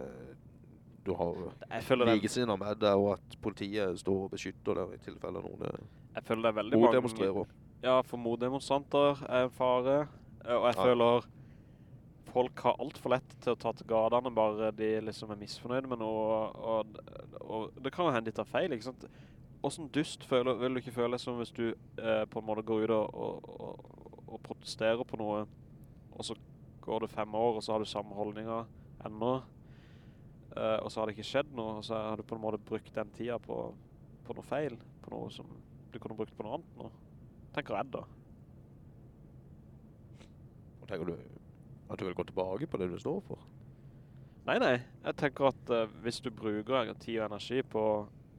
du har det, med deg, og at politiet står og beskytter deg i tilfelle noen er jeg føler det er veldig mange... Ja, for moddemonstranter er en fare, eh, og jeg Ja. føler folk har alt for lett til å ta til gatene bare de liksom er misfornøyde med noe, og, og det kan jo hende de tar feil, ikke sant? Hvordan dust føler, vil du ikke føle som hvis du eh, på en måte går ut og, og, og, protesterer på noe, og så går det fem år, og så har du samme holdninger ennå, eh, og så har det ikke skjedd noe, og så har du på en måte brukt den tiden på, på noe feil, på noe som du kunne brukt på noe annet nå. Tenker jeg da. Og tenker du at du vil gå tilbake på det du står for? Nei, nei. Jeg tenker at eh, hvis du bruker tid og energi på,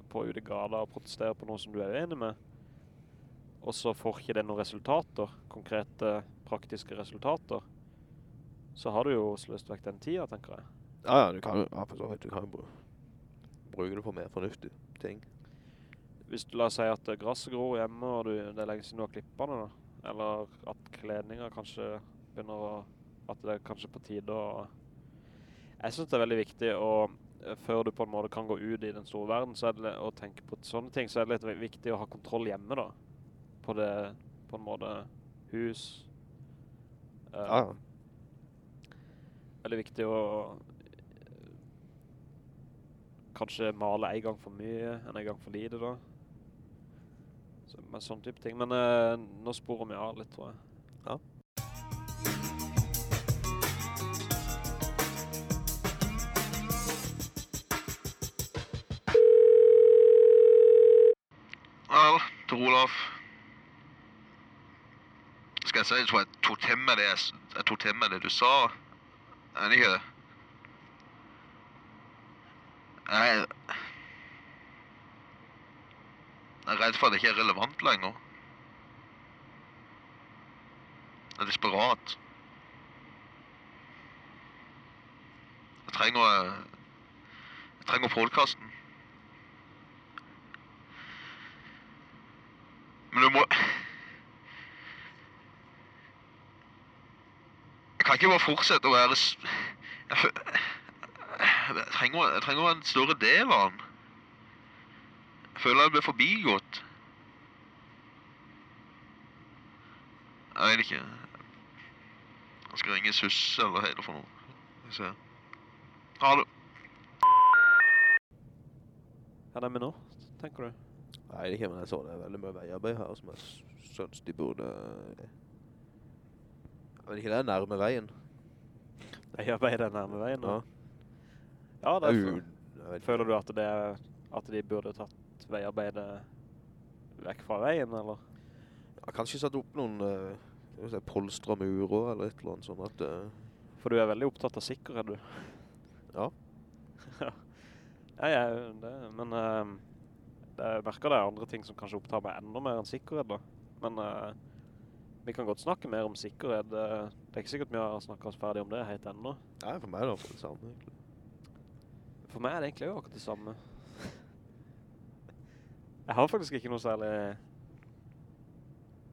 på ute i gata og protestere på noe som du er uenig med, og så får ikke det noen resultater, konkrete, praktiske resultater, så har du jo sløst vekk den tida, tenker jeg. Ja, ja, du kan jo ja, du kan jo bruke det på mer fornuftige ting. Hvis du la oss si at grasset gresset gror hjemme, og du, det er lenge siden du har klippene da, eller at kledninger kanskje begynner å, at det er kanskje på tide å... Jeg synes det er veldig viktig å, før du på en måte kan gå ut i den store verden, så er det, og tenke på sånne ting, så er det litt viktig å ha kontroll hjemme da, på det, på en måte, hus. Uh, Ja, ja. Veldig viktig å eh, kanskje male en gang for mye enn en gang for lite da. Så, men sånn type ting. Men uh, nå sporer vi av litt, tror jeg. Tor Olaf. Skal jeg si, jeg tror jeg tok til meg det, jeg tok til det du sa. Er det ikke det? Jeg Jeg er redd for at det ikke er relevant lenger. Jeg er desperat. Jeg trenger eh, Jeg trenger podkasten. Men du må Jeg kan ikke bare fortsette å være Jeg, jeg, trenger, jeg trenger en større del av den. Jeg føler jeg blir forbigått. Jeg vet ikke. Jeg skal ringe Sus eller hva det for noe. Vi ser. Ha det. Er det med nå, tenker du? Nei, det er ikke, men jeg så det er veldig mye veiarbeid her som jeg synes de burde... Jeg vet ikke, det er nærme veien. Veiarbeid er nærme veien nå. Ja. Ja, det er Au, for, jeg vet Føler du at, det at de burde tatt veiarbeidet vekk fra veien, eller? Ja, kanskje satt opp noen uh, si, polstra murer eller et eller annet sånn at... Uh... For du er veldig opptatt av sikkerhet, du. ja, Ja, jeg det, men uh, det jeg merker det er andre ting som kanskje opptar meg enda mer enn sikkerhet da. Men eh, vi kan godt snakke mer om sikkerhet. det er ikke sikkert vi har snakket oss ferdig om det helt enda. Nei, for meg er det akkurat det samme, egentlig. For meg er det egentlig jo akkurat det samme. Jeg har faktisk ikke noe særlig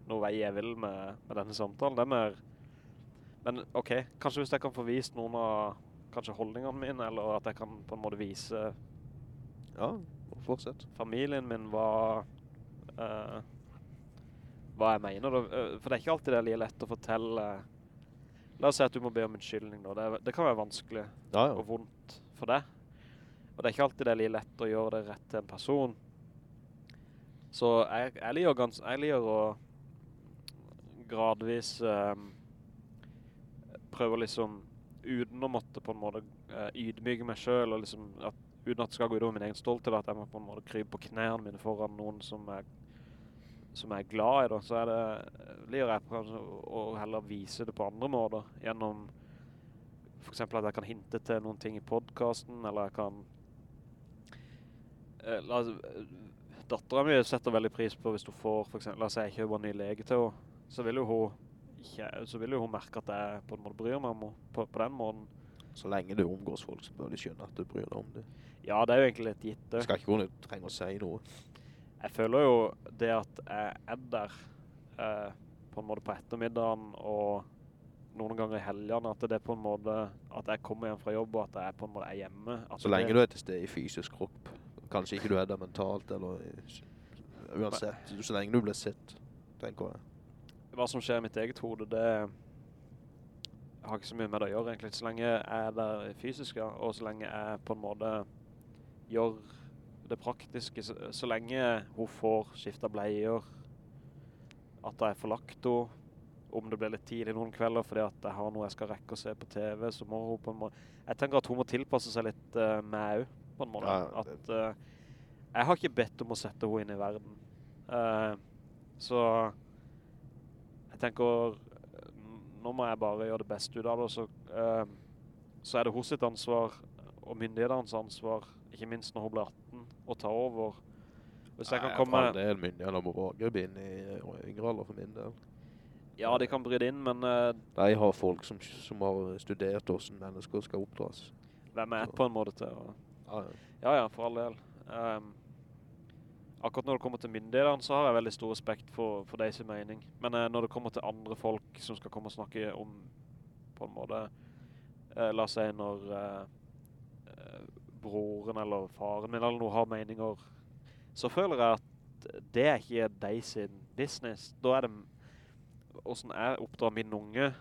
noe vei jeg vil med, med denne samtalen. Det er mer... Men ok, kanskje hvis jeg kan få vist noen av kanskje holdningene mine, eller at jeg kan på en måte vise Ja, fortsett. familien min hva eh, hva jeg mener. Eh, For det er ikke alltid det er like lett å fortelle La oss si at du må be om unnskyldning da. Det, det kan være vanskelig Ja, og vondt for deg. Og det er ikke alltid det er like lett å gjøre det rett til en person. Så jeg, jeg liker gans, jeg liker å gradvis eh, prøve liksom uten å måtte på en måte eh, ydmyge meg selv og liksom at, uten at det skal gå ut over min egen stolthet at jeg må på en måte krype på knærne mine foran noen som er som er glad i da, så er det liker jeg kanskje å heller vise det på andre måter gjennom for eksempel at jeg kan hinte til noen ting i podcasten, eller jeg kan eh, la, eh, datteren min setter veldig pris på hvis du får, for eksempel, la oss si jeg kjøper en ny lege til henne, så vil jo hun så vil jo hun merke at jeg på en måte bryr meg om henne på, på den måten. Så lenge du omgås folk, så bør de skjønne at du bryr deg om det. Ja, det er jo egentlig litt gitt det. Du skal ikke kunne trenge å si noe. Jeg føler jo det at jeg er der eh, på en måte på ettermiddagen og noen ganger i helgene, at det er på en måte at jeg kommer hjem fra jobb og at jeg på en måte er hjemme. Så lenge det, du er til sted i fysisk kropp. Kanskje ikke du er der mentalt, eller uansett. Så lenge du blir sett, tenker jeg. Hva som skjer i mitt eget hode, det har ikke så mye med det å gjøre egentlig. Så lenge jeg er der fysisk, ja, og så lenge jeg på en måte gjør det praktiske, så, så lenge hun får skiftet bleier, at jeg får lagt henne, om det blir litt tidlig noen kvelder fordi at jeg har noe jeg skal rekke å se på TV, så må hun på en måte... Jeg tenker at hun må tilpasse seg litt uh, meg også, på en måte. Ja, at uh, jeg har ikke bedt om å sette henne inn i verden. Uh, så jeg tenker nå må jeg bare gjøre det beste ut av det, så, uh, så er det hos sitt ansvar og myndighetens ansvar, ikke minst når hun blir 18, og ta over. Hvis jeg kan komme... For all del myndigheter må våge inn i yngre alder for min del. Ja, de kan bryte inn, men eh, De har folk som, som har studert hvordan mennesker skal oppdras. hvem er et på en måte til å... Ja, ja. Ja, ja, for all del. Um, akkurat når det kommer til myndighetene, så har jeg veldig stor respekt for, for deres mening. Men uh, når det kommer til andre folk som skal komme og snakke om, på en måte, uh, la oss si når eh, broren eller faren min eller noe har meninger, så føler jeg at det er ikke de sin business. Da er det, hvordan jeg oppdrar min unge,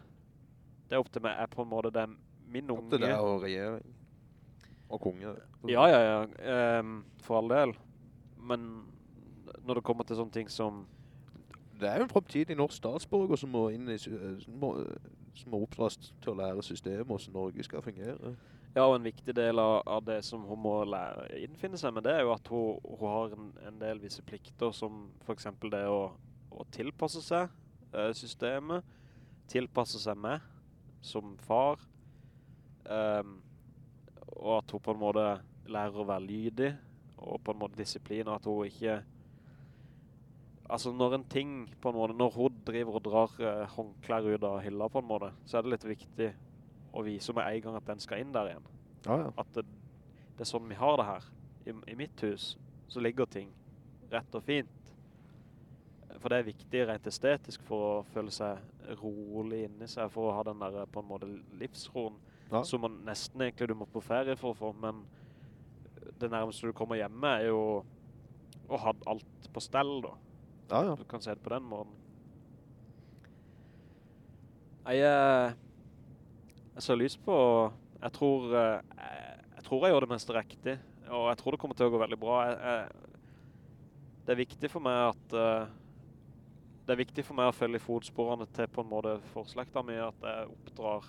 det er opp til meg, er på en måte det min unge. Opp til det og regjering. Og konge. Ja, ja, ja. Um, for all del. Men når det kommer til sånne ting som... Det er jo en fremtidig norsk statsborger som må inn i, som må, som må oppdras til å lære systemet, hvordan Norge skal fungere. Ja, og en viktig del av, av det som hun må lære, innfinne seg med, det er jo at hun, hun har en, en del visse plikter, som for eksempel det å, å tilpasse seg eh, systemet, tilpasse seg meg som far, ehm, og at hun på en måte lærer å være lydig, og på en måte disiplin, at hun ikke... Altså når en ting, på en måte, når hun driver og drar eh, håndklær ut av hylla på en måte, så er det litt viktig å viser med en gang at den skal inn der igjen. Ja, ja. At det, det er sånn vi har det her. I, I mitt hus så ligger ting rett og fint. For det er viktig rent estetisk for å føle seg rolig inni seg, for å ha den der på en måte livsroen, Ja. som man nesten egentlig du må på ferie for å få, men det nærmeste du kommer hjemme er jo å ha alt på stell da. Ja, ja. Du kan se det på den måten. Jeg, eh, jeg ser lyst på, jeg tror, eh, jeg, tror jeg gjør det meste riktig, og jeg tror det kommer til å gå veldig bra. Jeg, jeg, det er viktig for meg at, eh, det er viktig for meg å følge fotsporene til på en måte forslekta mi, at jeg oppdrar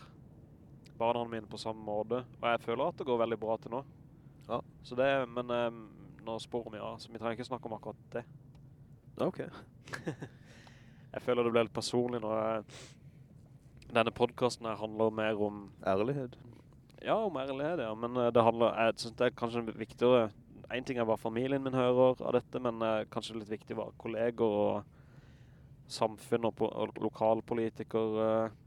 barna mine på samme måte, og jeg føler at det går veldig bra til nå. Ja. Så det, men um, nå sporer vi av, så vi trenger ikke snakke om akkurat det. Ok. Jeg føler det ble litt personlig når jeg, denne podcasten her handler mer om, Ærlighet. ja, om ærlighet, ja, men eh, det handler, jeg synes det er kanskje viktigere, en ting er hva familien min hører av dette, men eh, kanskje litt viktig hva kolleger og samfunn og, og lokalpolitikere, eh,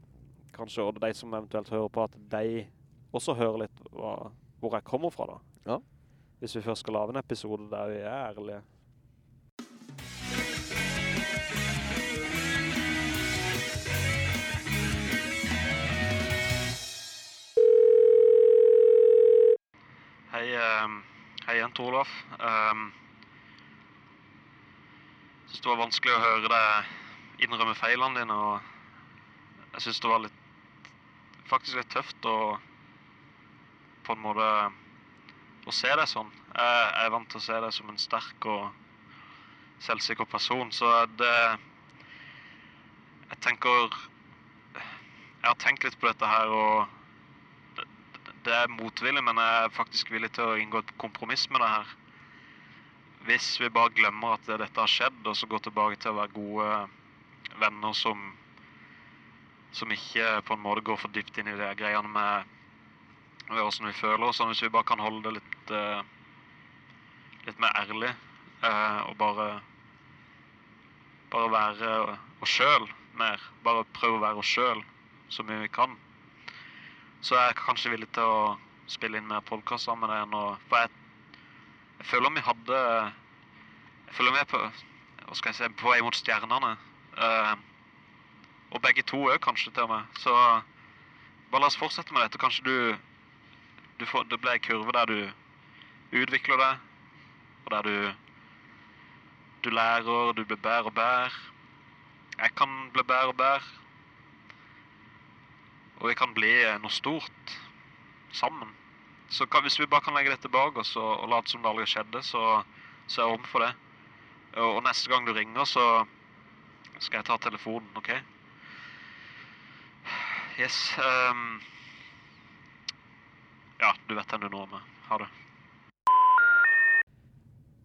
kanskje, og de som eventuelt hører på, at de også hører litt hva, hvor jeg kommer fra da. Ja. Hvis vi først skal lave en episode der vi er ærlige. Hei, ehm, hei igjen, Olaf. Um, synes det var vanskelig å høre deg innrømme feilene dine, og jeg synes det var litt, faktisk litt tøft å på en måte å se deg sånn. Jeg, jeg er vant til å se deg som en sterk og selvsikker person, så det, jeg tenker, jeg har tenkt litt på dette her, og det er motvillig, men jeg er faktisk villig til å inngå et kompromiss med det her. Hvis vi bare glemmer at dette har skjedd, og så går tilbake til å være gode venner som, som ikke på en måte går for dypt inn i de greiene med, med hvordan vi føler oss. Sånn, hvis vi bare kan holde det litt, eh, litt mer ærlig, eh, og bare, bare være oss selv mer. Bare prøve å være oss selv så mye vi kan så er jeg kanskje villig til å spille inn mer podcaster med deg nå. For jeg, jeg føler vi hadde Jeg føler vi er på Hva skal jeg si På vei mot stjernene. Uh, og begge to òg, kanskje, til og med. Så bare la oss fortsette med dette. Kanskje du, du får, Det blir ei kurve der du utvikler deg, og der du Du lærer, du blir bedre og bedre. Jeg kan bli bedre og bedre. Og vi kan bli noe stort sammen. Så kan, hvis vi bare kan legge dette bak oss og, og late som det aldri skjedde, så, så er jeg om for det. Og, og neste gang du ringer, så skal jeg ta telefonen, ok? Yes. Um, ja, du vet hvem du nå er med. Ha det.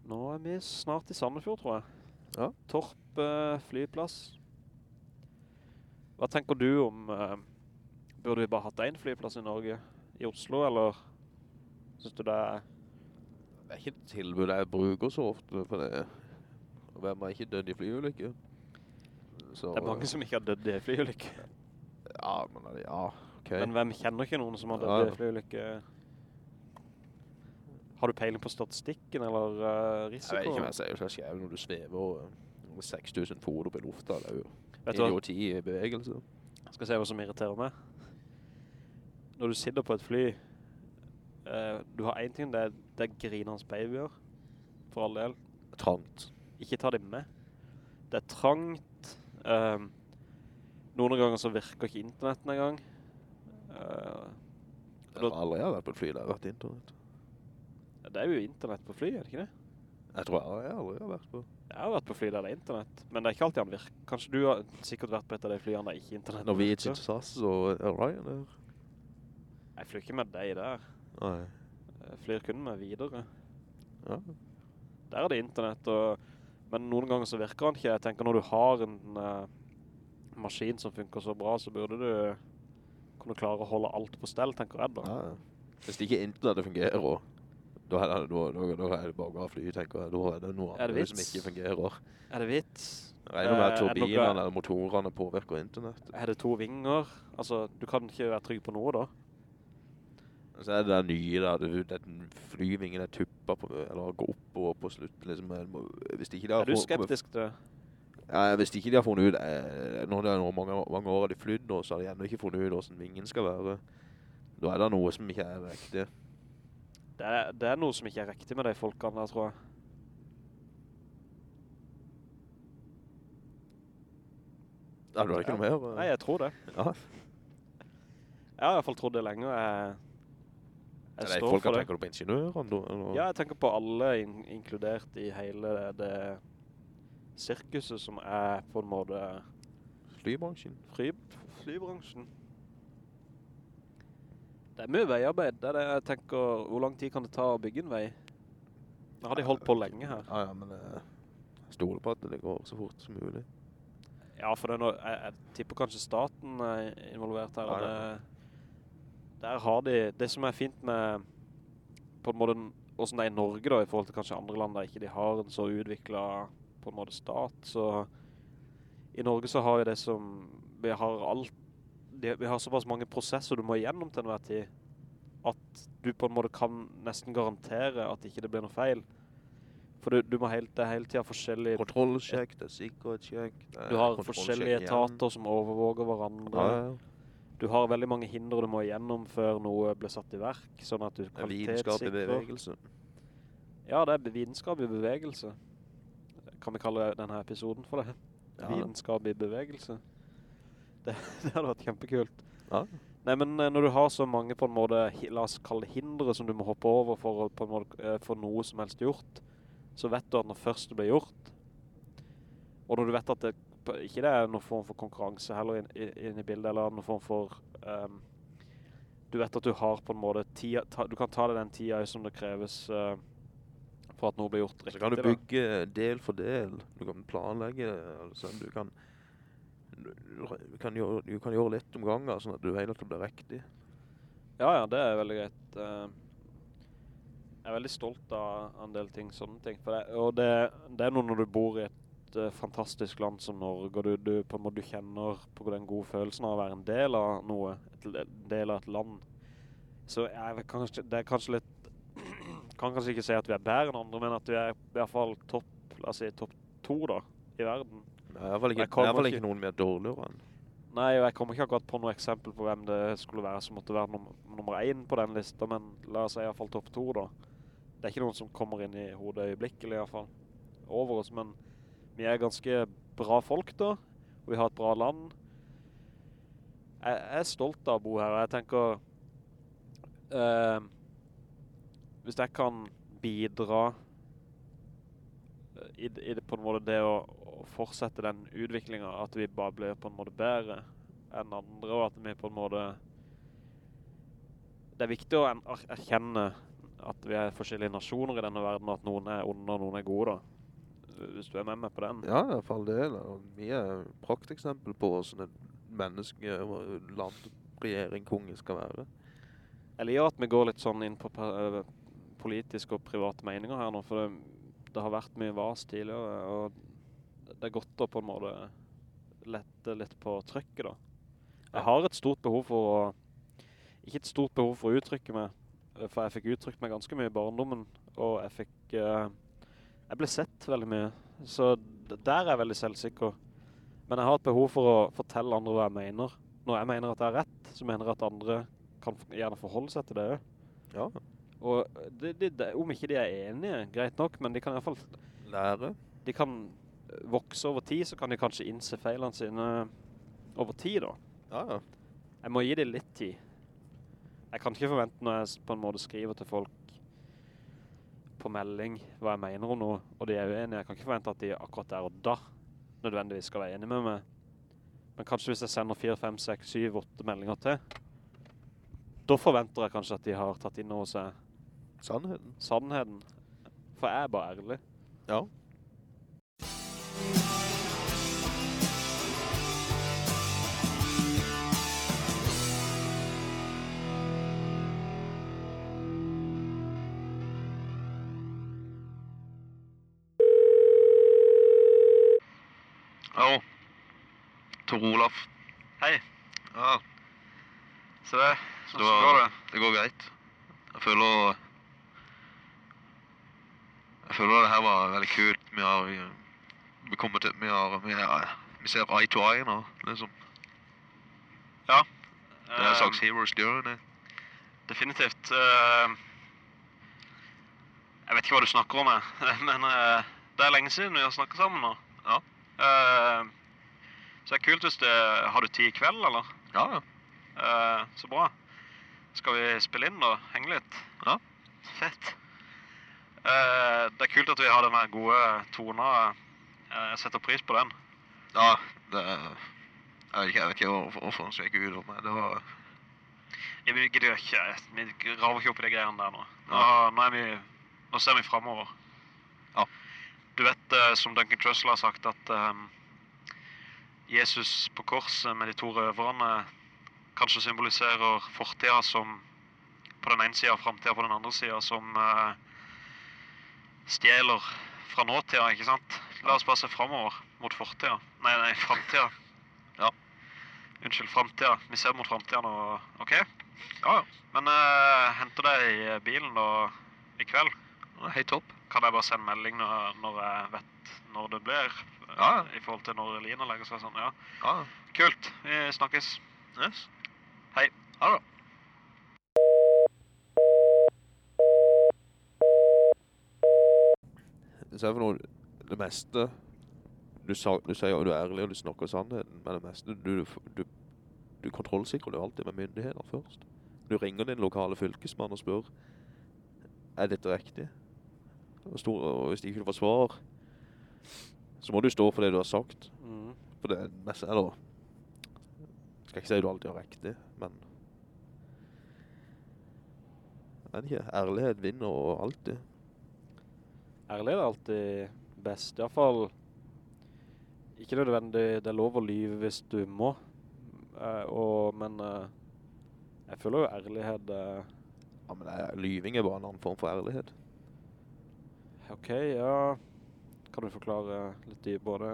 Nå er vi snart i Sandefjord, tror jeg. Ja. Torp eh, flyplass. Hva tenker du om... Eh, burde vi bare hatt en flyplass i Norge? I Oslo, eller synes du det er... Det er ikke et tilbud jeg bruker så ofte, for det Hvem har ikke dødd i flyulykke? Så, Det er mange som ikke har dødd i flyulykke. Ja, men ja, ok. Men hvem kjenner ikke noen som har dødd ja. i flyulykke? Har du peiling på statistikken, eller uh, risiko? Jeg vet ikke hva jeg sier så skrev når du svever eh, 6000 fot opp i lufta, det er jo Vet du hva? idioti i bevegelse. Skal se hva som irriterer meg. Når du sitter på et fly, eh, du har en ting, det er, det er grinernes babyer, for all del. Trangt. Ikke ta dem med. Det er trangt. ehm, noen ganger så virker ikke internetten engang. Uh, Jeg har aldri vært på et fly der jeg har vært internett. det er jo internett på fly, er det ikke det? Jeg tror jeg, jeg aldri har vært på. Jeg har vært på fly der det er internett, men det er ikke alltid han virker. Kanskje du har sikkert vært på et av de flyene der ikke internett til SAS og Ryanair. Jeg flyr ikke med deg der. Nei. Jeg flyr kun med videre. Ja. Der er det internett, og, men noen ganger så virker han ikke. Jeg tenker når du har en uh, maskin som funker så bra, så burde du kunne klare å holde alt på stell, tenker jeg da. Ja, ja. Hvis ikke internettet fungerer, også, Da er det, da, da, da er det bare å fly, tenker jeg. Da er det noe Er det annet som ikke fungerer. Er det vits? Regner med Eh, at det noe- turbinene eller motorene påvirker internett. Er det to vinger? Altså, du kan ikke være trygg på noe da. Så er det der nye da, det, den flyvingen der tupper på, eller går oppover på slutten, liksom. Hvis ikke de har Er du skeptisk det? Ja, hvis ikke de har funnet ut, eh, når det er noe mange, mange år har de flytt nå, så har de enda ikke funnet ut hvordan vingen skal være. Da er det noe som ikke er riktig. Det er, det er noe som ikke er riktig med de folkene der, tror jeg. Ja, du har ikke noe mer? Nei, jeg tror det. Ja. Jeg har i hvert fall trodd det lenge, og jeg, jeg det står folk for det. tenker du på ingeniørene? Ja, jeg tenker på alle in inkludert i hele det, det sirkuset som er på en måte Flybransjen? fly, flybransjen. Det er mye veiarbeid. Det er det jeg tenker, hvor lang tid kan det ta å bygge en vei? Nå har de holdt på lenge her. Ja, ja, men eh, jeg stoler på at det går så fort som mulig. Ja, for det er noe, jeg, jeg tipper kanskje staten er involvert her. Ja, ja. Det, der har de, det som er fint med, på en måte, hvordan det er i Norge da, i forhold til kanskje andre land der ikke de har en så utviklet, på en måte, stat, så i Norge så har vi det som, vi har alt, de, vi har såpass mange prosesser du må igjennom til enhver tid, at du på en måte kan nesten garantere at ikke det blir noe feil. For du, du må helt, det er hele tiden forskjellige Kontrollsjekk, det er sikkerhetssjekk. er du har forskjellige forskjellige igjen. etater som overvåger hverandre. Ja, ja. Du har veldig mange hindre du må igjennom før noe blir satt i verk, sånn at du Det er bevegelse. Ja, det er vitenskap i bevegelse. Kan vi kalle denne episoden for det? Ja. Vitenskap i bevegelse. Det, det hadde vært kjempekult. Ja. Nei, men eh, når du har så mange på en måte, la oss kalle det hindre som du må hoppe over for, å måte, eh, få noe som helst gjort, så vet du at når først det blir gjort, og når du vet at det ikke det er noen form for konkurranse heller inn, inn i bildet, eller noen form for, Um, du vet at du har på en måte tida, ta, du kan ta det den tida som det kreves uh, for at noe blir gjort riktig. Så kan du da. bygge del for del. Du kan planlegge, altså du kan, du, du kan, gjøre, du kan gjøre litt om ganger, sånn at du vet at det blir riktig. Ja, ja, det er veldig greit. Uh, Jeg er veldig stolt av en del ting, sånne ting. For det, og det, det er noe når du bor i et eh, fantastisk land som Norge, og du, du på en måte du kjenner på den gode følelsen av å være en del av noe, en del av et land. Så jeg kanskje, det er kanskje litt, kan kanskje ikke si at vi er bedre enn andre, men at vi er i hvert fall topp, la oss si topp to da, i verden. Det er i hvert fall ikke, noen mer dårligere enn. Nei, og jeg kommer ikke akkurat på noe eksempel på hvem det skulle være som måtte være num nummer 1 på den lista, men la oss si i hvert fall topp to da. Det er ikke noen som kommer inn i hodet øyeblikkelig i hvert fall, over oss, men vi er ganske bra folk da, og vi har et bra land. Jeg, jeg er stolt av å bo her, og jeg tenker, eh, hvis jeg kan bidra eh, i, i på en måte det å, å fortsette den utviklingen, at vi bare blir på en måte bedre enn andre, og at vi på en måte... Det er viktig å er- erkjenne at vi er forskjellige nasjoner i denne verden, og at noen er onde og noen er gode da. Hvis du er med meg på den. Ja, i hvert fall det. Vi er prakteksempel på hvordan et menneske, land, regjering, konge skal være. Jeg liker at vi går litt sånn inn på politiske og private meninger her nå, for det, det har vært mye vas tidligere, og det er godt å på en måte lette litt på trykket da. Jeg har et stort behov for å, ikke et stort behov for å uttrykke meg, for jeg fikk uttrykt meg ganske mye i barndommen, og jeg fikk, eh, jeg ble sett veldig mye, så der er jeg veldig selvsikker. Men jeg har et behov for å fortelle andre hva jeg mener. Når jeg mener at det er rett, så mener jeg at andre kan gjerne forholde seg til det. Ja, Og det, det, det, om ikke de er enige, greit nok, men de kan i hvert fall lære. de kan eh, vokse over tid, så kan de kanskje innse feilene sine over tid da. Ja, ja. Jeg må gi dem litt tid. Jeg kan ikke forvente når jeg på en måte skriver til folk på melding hva jeg mener om noe, og de er uenige. Jeg kan ikke forvente at de akkurat der og da nødvendigvis skal være enige med meg. Men kanskje hvis jeg sender 4, 5, 6, 7, 8 meldinger til, da forventer jeg kanskje at de har tatt inn over seg Sannheden. Sannheden. For jeg er bare ærlig. Ja. Hallo. Tor Olaf. Hei. Ja, Se det. så går det? det går greit. Jeg føler Jeg føler det her var veldig kult. Vi har vi kommer til Vi har Vi, har, vi ser eye to eye nå, liksom. Det er en slags Heroes journey. Definitivt. eh, jeg vet ikke hva du snakker om, jeg. men eh, det er lenge siden vi har snakket sammen nå. Ja. Eh, så det er kult hvis det Har du tid i kveld, eller? Ja, ja. Eh, så bra. Skal vi spille inn, da? Henge litt? Ja. Fett. Eh, det er kult at vi har denne gode tona. Jeg setter pris på den. Ja, det Jeg vet ikke, jeg vet ikke hvorfor, han svek ut om meg. Det var jeg Vi gidder ikke. Vi graver ikke opp i de greiene der nå. Nå, Ja. nå, vi, nå ser vi framover. Ja. Du vet, eh, som Duncan Trussell har sagt, at eh, Jesus på korset med de to røverne kanskje symboliserer fortida som på den ene sida og framtida på den andre sida som eh, stjeler fra nåtida, ikke sant? La oss bare se framover mot fortida. Nei, nei, framtida. Ja. Unnskyld, framtida. Vi ser mot framtida nå, OK? Ja, ja. Men uh, henter deg i bilen da i kveld. Helt topp. Kan jeg bare sende melding når, når jeg vet når det blir? Ja, ja. I forhold til når Lina legger seg sånn. Ja. Ja, ja. Kult. Vi snakkes. Yes. Hei. Ha det. Så er for noe, det meste, du, sa, du sier jo du er ærlig og du snakker sannheten, men det meste, du, du, du kontrollsikrer det alltid med myndighetene først. Du ringer din lokale fylkesmann og spør, er dette riktig? Og, stor, og hvis de ikke får svar, så må du stå for det du har sagt. Mm. For det er mest, eller, skal ikke si du alltid har riktig, men jeg vet ikke, ærlighet vinner og alltid. Ærlighet er alltid best. I hvert fall ikke nødvendig. Det er lov å lyve hvis du må. Eh, og, men eh, jeg føler jo ærlighet eh, Ja, men er, lyving er bare en annen form for ærlighet. Ok, ja. Kan du forklare litt dypere?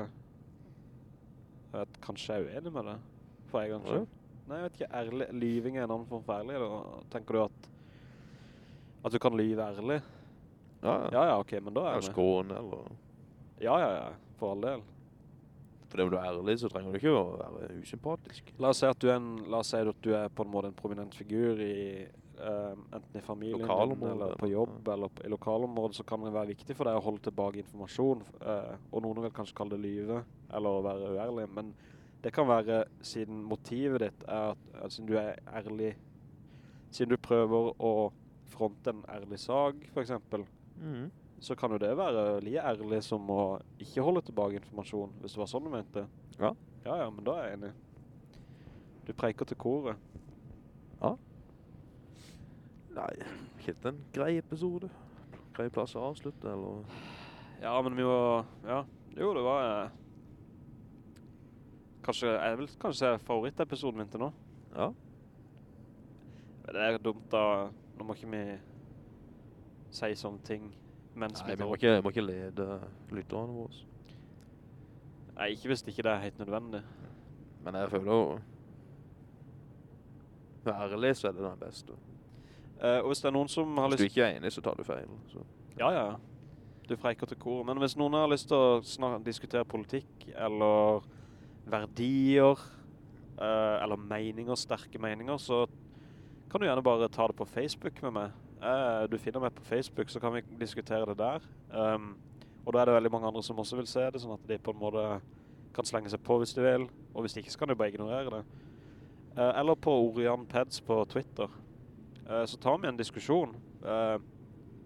Jeg vet, kanskje jeg er uenig med det, for en gang Ja. Nei, jeg vet ikke, ærlig, lyving er en annen form for ærlig, da Tenker du at, at du kan lyve ærlig? Ja, ja. Ja, ja, ok, men da er det... jeg med. skåne, eller... Ja, ja, ja, for all del. For det om du er ærlig, så trenger du ikke å være usympatisk. La oss si at du er, en, la oss si at du er på en måte en prominent figur i, eh, enten i familien din, eller på jobb, eller i lokalområdet, så kan det være viktig for deg å holde tilbake informasjon, Uh, og noen vil kanskje kalle det lyve, eller å være uærlig, men det kan være siden motivet ditt er at, at siden du er ærlig, siden du prøver å fronte en ærlig sag, for eksempel, mm. så kan jo det være like ærlig som å ikke holde tilbake informasjon, hvis det var sånn du mente. Ja. Ja, ja, men da er jeg enig. Du preiker til koret. Nei, ikke en grei episode. Grei plass å avslutte, eller... Ja, men vi var, ja, jo, det var, eh, kanskje, jeg vil kanskje se favorittepisoden min til nå. Ja. Det er dumt da, nå må ikke vi si sånne ting mens Nei, vi vi tar må ikke, må ikke lede lytterne våre. Nei, ikke hvis ikke det er helt nødvendig. Men jeg føler jo... Værlig, ærlig, så er det den beste. Eh, og hvis det er noen som har Hvis du lyst... ikke er enig, så tar du feil. Så. Ja, ja. Du freiker til kor. Men hvis noen har lyst til å diskutere politikk, eller verdier, uh, eller meninger, sterke meninger, så kan du gjerne bare ta det på Facebook med meg. Uh, du finner meg på Facebook, så kan vi diskutere det der. Um, og da er det veldig mange andre som også vil se det, sånn at de på en måte kan slenge seg på hvis de vil. Og hvis de ikke, så kan du bare ignorere det. Eller på Orion Peds på Twitter. Eh, så tar vi en diskusjon. Eh,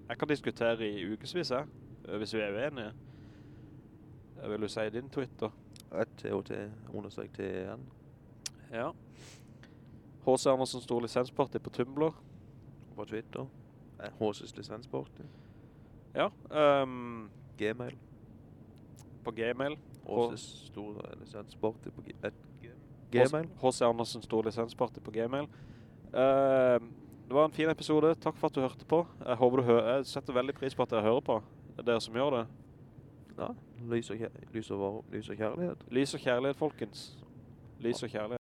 jeg kan diskutere i ukesvis, jeg, eh, hvis vi er uenige. Jeg Vil du si din Twitter? Et TOT, understrek TN. Ja. H.C. Andersen Stor lisensparti på Tumblr. På Twitter. HCs lisensparti. Ja. Um, Gmail. på Gmail. HCs stor lisensparti på Gmail. H.C. Andersen Stor lisensparti på Gmail. Ehm, det var en fin episode. Takk for at du hørte på. Jeg håper du hører. Jeg setter veldig pris på at dere hører på. Det er dere som gjør det. Ja, lys og, kjær- lys og, lys og kjærlighet. Lys og kjærlighet, folkens. Lys og kjærlighet.